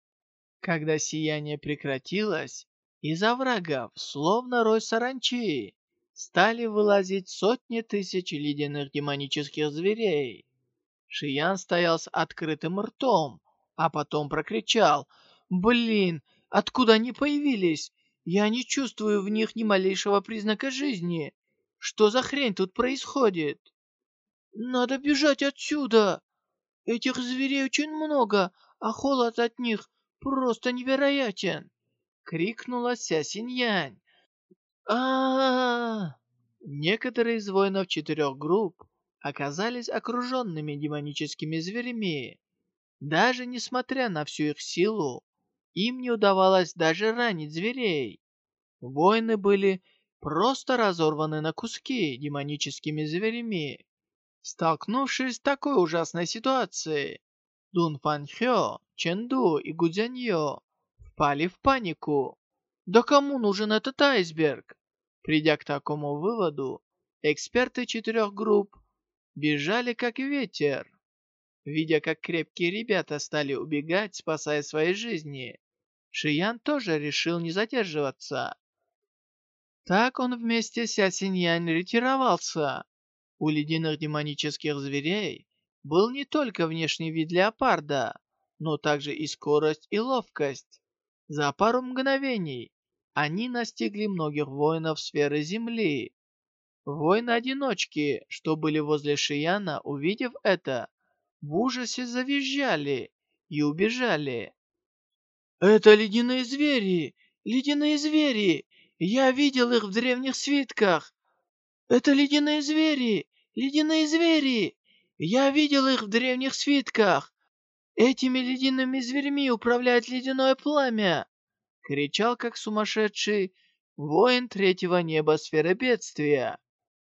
Когда сияние прекратилось, из оврагов, словно рой саранчи, стали вылазить сотни тысяч ледяных демонических зверей. Шиян стоял с открытым ртом, а потом прокричал «Блин, откуда они появились? Я не чувствую в них ни малейшего признака жизни. Что за хрень тут происходит?» «Надо бежать отсюда! Этих зверей очень много, а холод от них просто невероятен!» — крикнула Ся Синьянь. а Некоторые из воинов четырех групп оказались окруженными демоническими зверями. Даже несмотря на всю их силу, им не удавалось даже ранить зверей. Воины были просто разорваны на куски демоническими зверями. Столкнувшись с такой ужасной ситуацией, Дун Фан Хё, Ченду и Гудзяньё впали в панику. Да кому нужен этот айсберг? Придя к такому выводу, эксперты четырех групп бежали как ветер. Видя, как крепкие ребята стали убегать, спасая свои жизни, Шиян тоже решил не задерживаться. Так он вместе с Ясиньянь ретировался. У ледяных демонических зверей был не только внешний вид леопарда, но также и скорость и ловкость. За пару мгновений они настигли многих воинов сферы Земли. Воины-одиночки, что были возле Шияна, увидев это, в ужасе завизжали и убежали. «Это ледяные звери! Ледяные звери! Я видел их в древних свитках! Это ледяные звери! Ледяные звери! Я видел их в древних свитках! Этими ледяными зверьми управляет ледяное пламя!» Кричал, как сумасшедший, воин третьего неба сферы бедствия.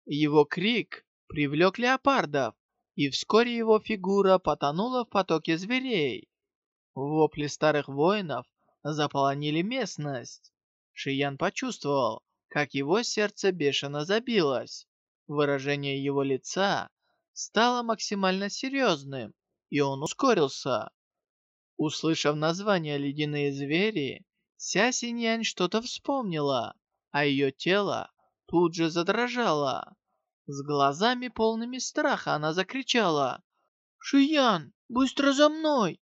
Его крик привлек леопардов, и вскоре его фигура потонула в потоке зверей. Вопли старых воинов заполонили местность. Шиян почувствовал, как его сердце бешено забилось. Выражение его лица стало максимально серьезным, и он ускорился. Услышав название «Ледяные звери», Ся Синьянь что-то вспомнила, а ее тело тут же задрожало. С глазами полными страха она закричала «Шиян, быстро за мной!»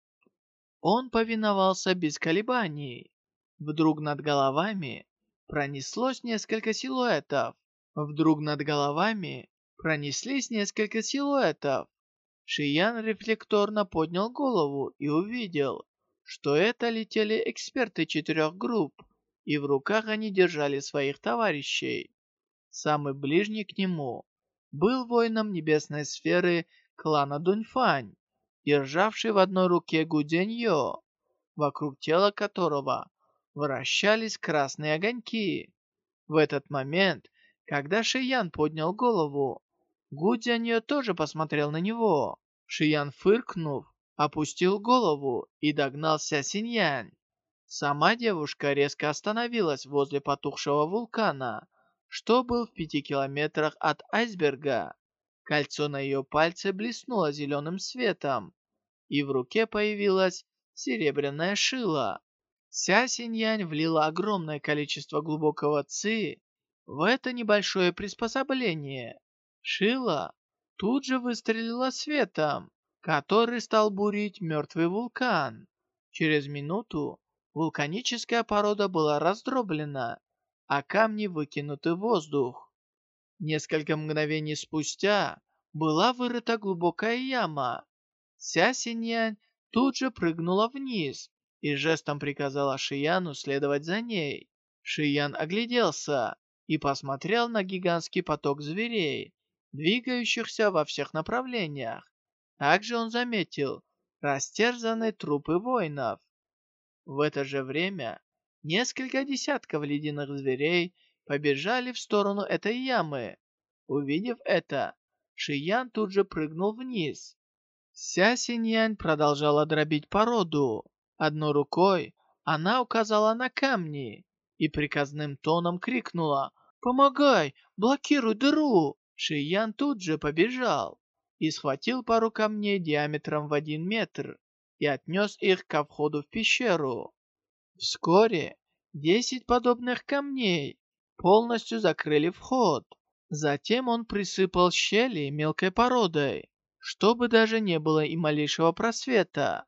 Он повиновался без колебаний. Вдруг над головами пронеслось несколько силуэтов. Вдруг над головами пронеслись несколько силуэтов. Шиян рефлекторно поднял голову и увидел, что это летели эксперты четырех групп, и в руках они держали своих товарищей. Самый ближний к нему был воином небесной сферы клана Дуньфань, державший в одной руке Гуденьё, вокруг тела которого вращались красные огоньки. В этот момент, когда Шиян поднял голову, Гудяньё тоже посмотрел на него. Шиян, фыркнув, опустил голову и догнал Ся Синьянь. Сама девушка резко остановилась возле потухшего вулкана, что был в пяти километрах от айсберга. Кольцо на ее пальце блеснуло зеленым светом, и в руке появилась серебряная шила. Ся Синьянь влила огромное количество глубокого ци в это небольшое приспособление. Шила тут же выстрелила светом, который стал бурить мертвый вулкан. Через минуту вулканическая порода была раздроблена, а камни выкинуты в воздух. Несколько мгновений спустя была вырыта глубокая яма. Ся Синьянь тут же прыгнула вниз и жестом приказала Шияну следовать за ней. Шиян огляделся и посмотрел на гигантский поток зверей, двигающихся во всех направлениях. Также он заметил растерзанные трупы воинов. В это же время Несколько десятков ледяных зверей побежали в сторону этой ямы. Увидев это, Шиян тут же прыгнул вниз. Ся Синьянь продолжала дробить породу. Одной рукой она указала на камни и приказным тоном крикнула «Помогай! Блокируй дыру!» Шиян тут же побежал и схватил пару камней диаметром в один метр и отнес их ко входу в пещеру. Вскоре десять подобных камней полностью закрыли вход. Затем он присыпал щели мелкой породой, чтобы даже не было и малейшего просвета.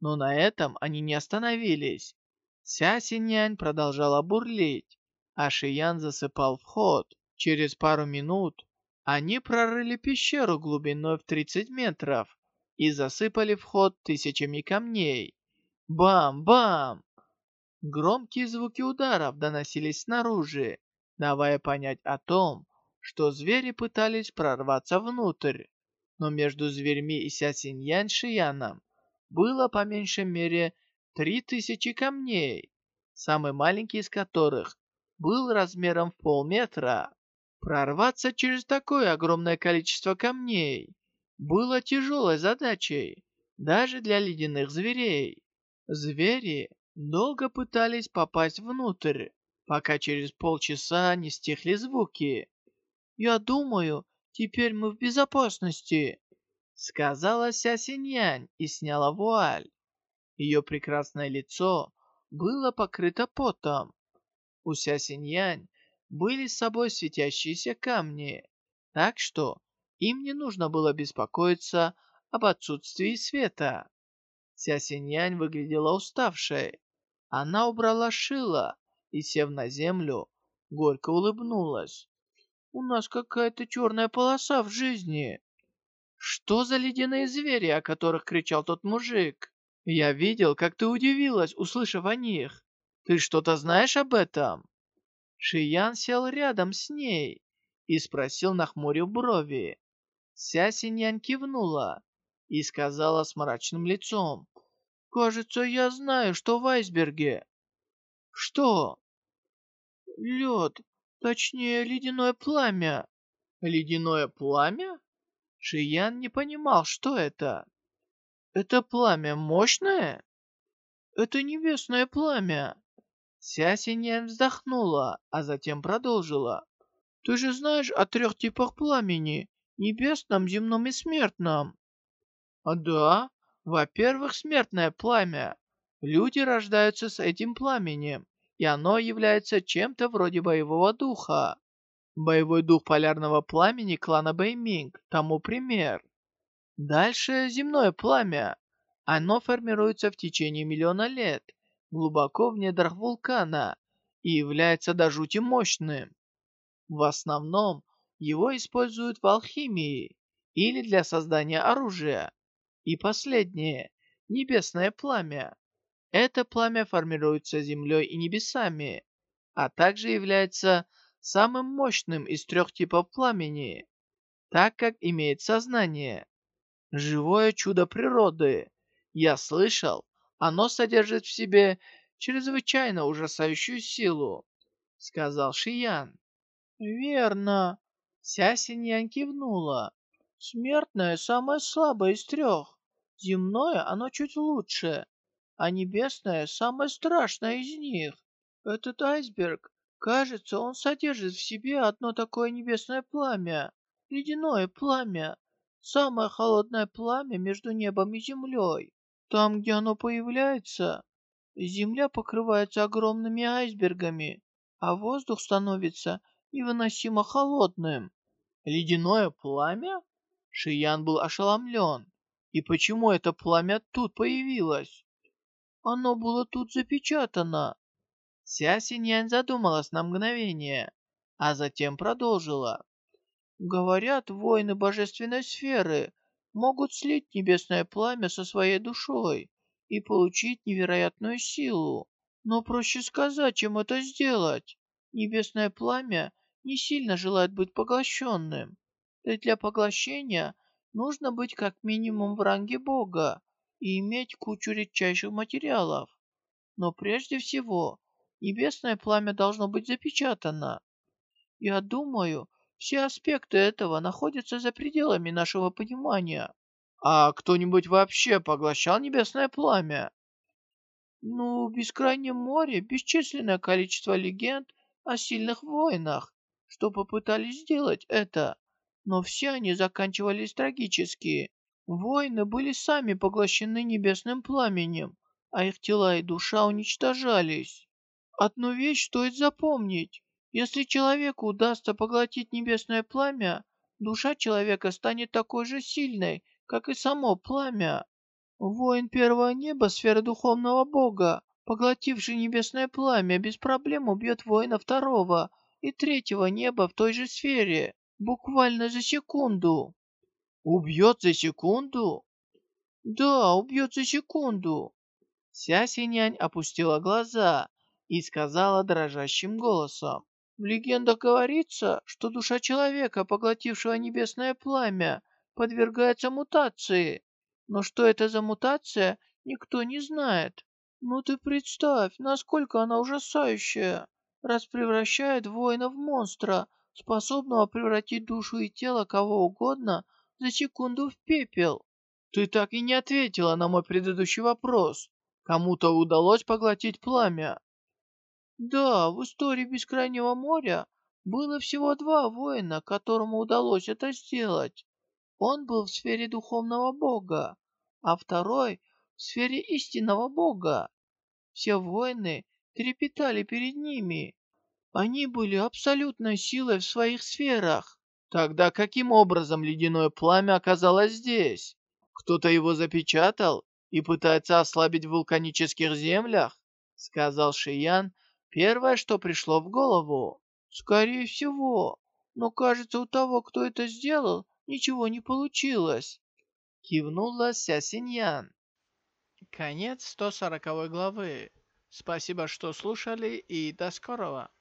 Но на этом они не остановились. Ся Синьянь продолжала бурлить, а Шиян засыпал вход. Через пару минут они прорыли пещеру глубиной в 30 метров и засыпали вход тысячами камней. Бам-бам! Громкие звуки ударов доносились снаружи, давая понять о том, что звери пытались прорваться внутрь. Но между зверьми и Сясиньян Шияном было по меньшей мере три тысячи камней, самый маленький из которых был размером в полметра. Прорваться через такое огромное количество камней было тяжелой задачей, даже для ледяных зверей. Звери долго пытались попасть внутрь, пока через полчаса не стихли звуки. «Я думаю, теперь мы в безопасности», — сказала Ся Синьянь и сняла вуаль. Ее прекрасное лицо было покрыто потом. У Ся Синьянь были с собой светящиеся камни, так что им не нужно было беспокоиться об отсутствии света. Ся Синьянь выглядела уставшей. Она убрала шило и, сев на землю, горько улыбнулась. «У нас какая-то черная полоса в жизни. Что за ледяные звери, о которых кричал тот мужик? Я видел, как ты удивилась, услышав о них. Ты что-то знаешь об этом?» Шиян сел рядом с ней и спросил, нахмурив брови. Ся Синьян кивнула и сказала с мрачным лицом. Кажется, я знаю, что в айсберге. Что? Лед, точнее, ледяное пламя. Ледяное пламя? Шиян не понимал, что это. Это пламя мощное? Это небесное пламя. Ся Синьян вздохнула, а затем продолжила. Ты же знаешь о трех типах пламени. Небесном, земном и смертном. Да, во-первых, смертное пламя. Люди рождаются с этим пламенем, и оно является чем-то вроде боевого духа. Боевой дух полярного пламени клана Бэйминг тому пример. Дальше земное пламя. Оно формируется в течение миллиона лет, глубоко в недрах вулкана, и является до жути мощным. В основном его используют в алхимии или для создания оружия. И последнее, небесное пламя. Это пламя формируется землей и небесами, а также является самым мощным из трех типов пламени, так как имеет сознание. Живое чудо природы. Я слышал, оно содержит в себе чрезвычайно ужасающую силу, сказал Шиян. Верно. Ся Синьян кивнула. Смертное самое слабое из трех. Земное оно чуть лучше, а небесное самое страшное из них. Этот айсберг, кажется, он содержит в себе одно такое небесное пламя. Ледяное пламя. Самое холодное пламя между небом и землей. Там, где оно появляется, земля покрывается огромными айсбергами, а воздух становится невыносимо холодным. Ледяное пламя? Шиян был ошеломлен. И почему это пламя тут появилось? Оно было тут запечатано. Ся Синьянь задумалась на мгновение, а затем продолжила. Говорят, воины божественной сферы могут слить небесное пламя со своей душой и получить невероятную силу. Но проще сказать, чем это сделать. Небесное пламя не сильно желает быть поглощенным. И для поглощения нужно быть как минимум в ранге Бога и иметь кучу редчайших материалов. Но прежде всего, небесное пламя должно быть запечатано. Я думаю, все аспекты этого находятся за пределами нашего понимания. А кто-нибудь вообще поглощал небесное пламя? Ну, в Бескрайнем море бесчисленное количество легенд о сильных воинах, что попытались сделать это, но все они заканчивались трагически. Воины были сами поглощены небесным пламенем, а их тела и душа уничтожались. Одну вещь стоит запомнить. Если человеку удастся поглотить небесное пламя, душа человека станет такой же сильной, как и само пламя. Воин первого неба сферы духовного бога, поглотивший небесное пламя, без проблем убьет воина второго и третьего неба в той же сфере, буквально за секунду. Убьет за секунду? Да, убьет за секунду. Ся Синянь опустила глаза и сказала дрожащим голосом. В легендах говорится, что душа человека, поглотившего небесное пламя, подвергается мутации. Но что это за мутация, никто не знает. Ну ты представь, насколько она ужасающая, раз превращает воина в монстра, способного превратить душу и тело кого угодно за секунду в пепел. Ты так и не ответила на мой предыдущий вопрос. Кому-то удалось поглотить пламя. Да, в истории Бескрайнего моря было всего два воина, которому удалось это сделать. Он был в сфере духовного бога, а второй в сфере истинного бога. Все воины трепетали перед ними. Они были абсолютной силой в своих сферах. Тогда каким образом ледяное пламя оказалось здесь? Кто-то его запечатал и пытается ослабить в вулканических землях? Сказал Шиян, Первое, что пришло в голову. Скорее всего. Но кажется, у того, кто это сделал, ничего не получилось. Кивнула Ся Синьян. Конец 140 главы. Спасибо, что слушали и до скорого.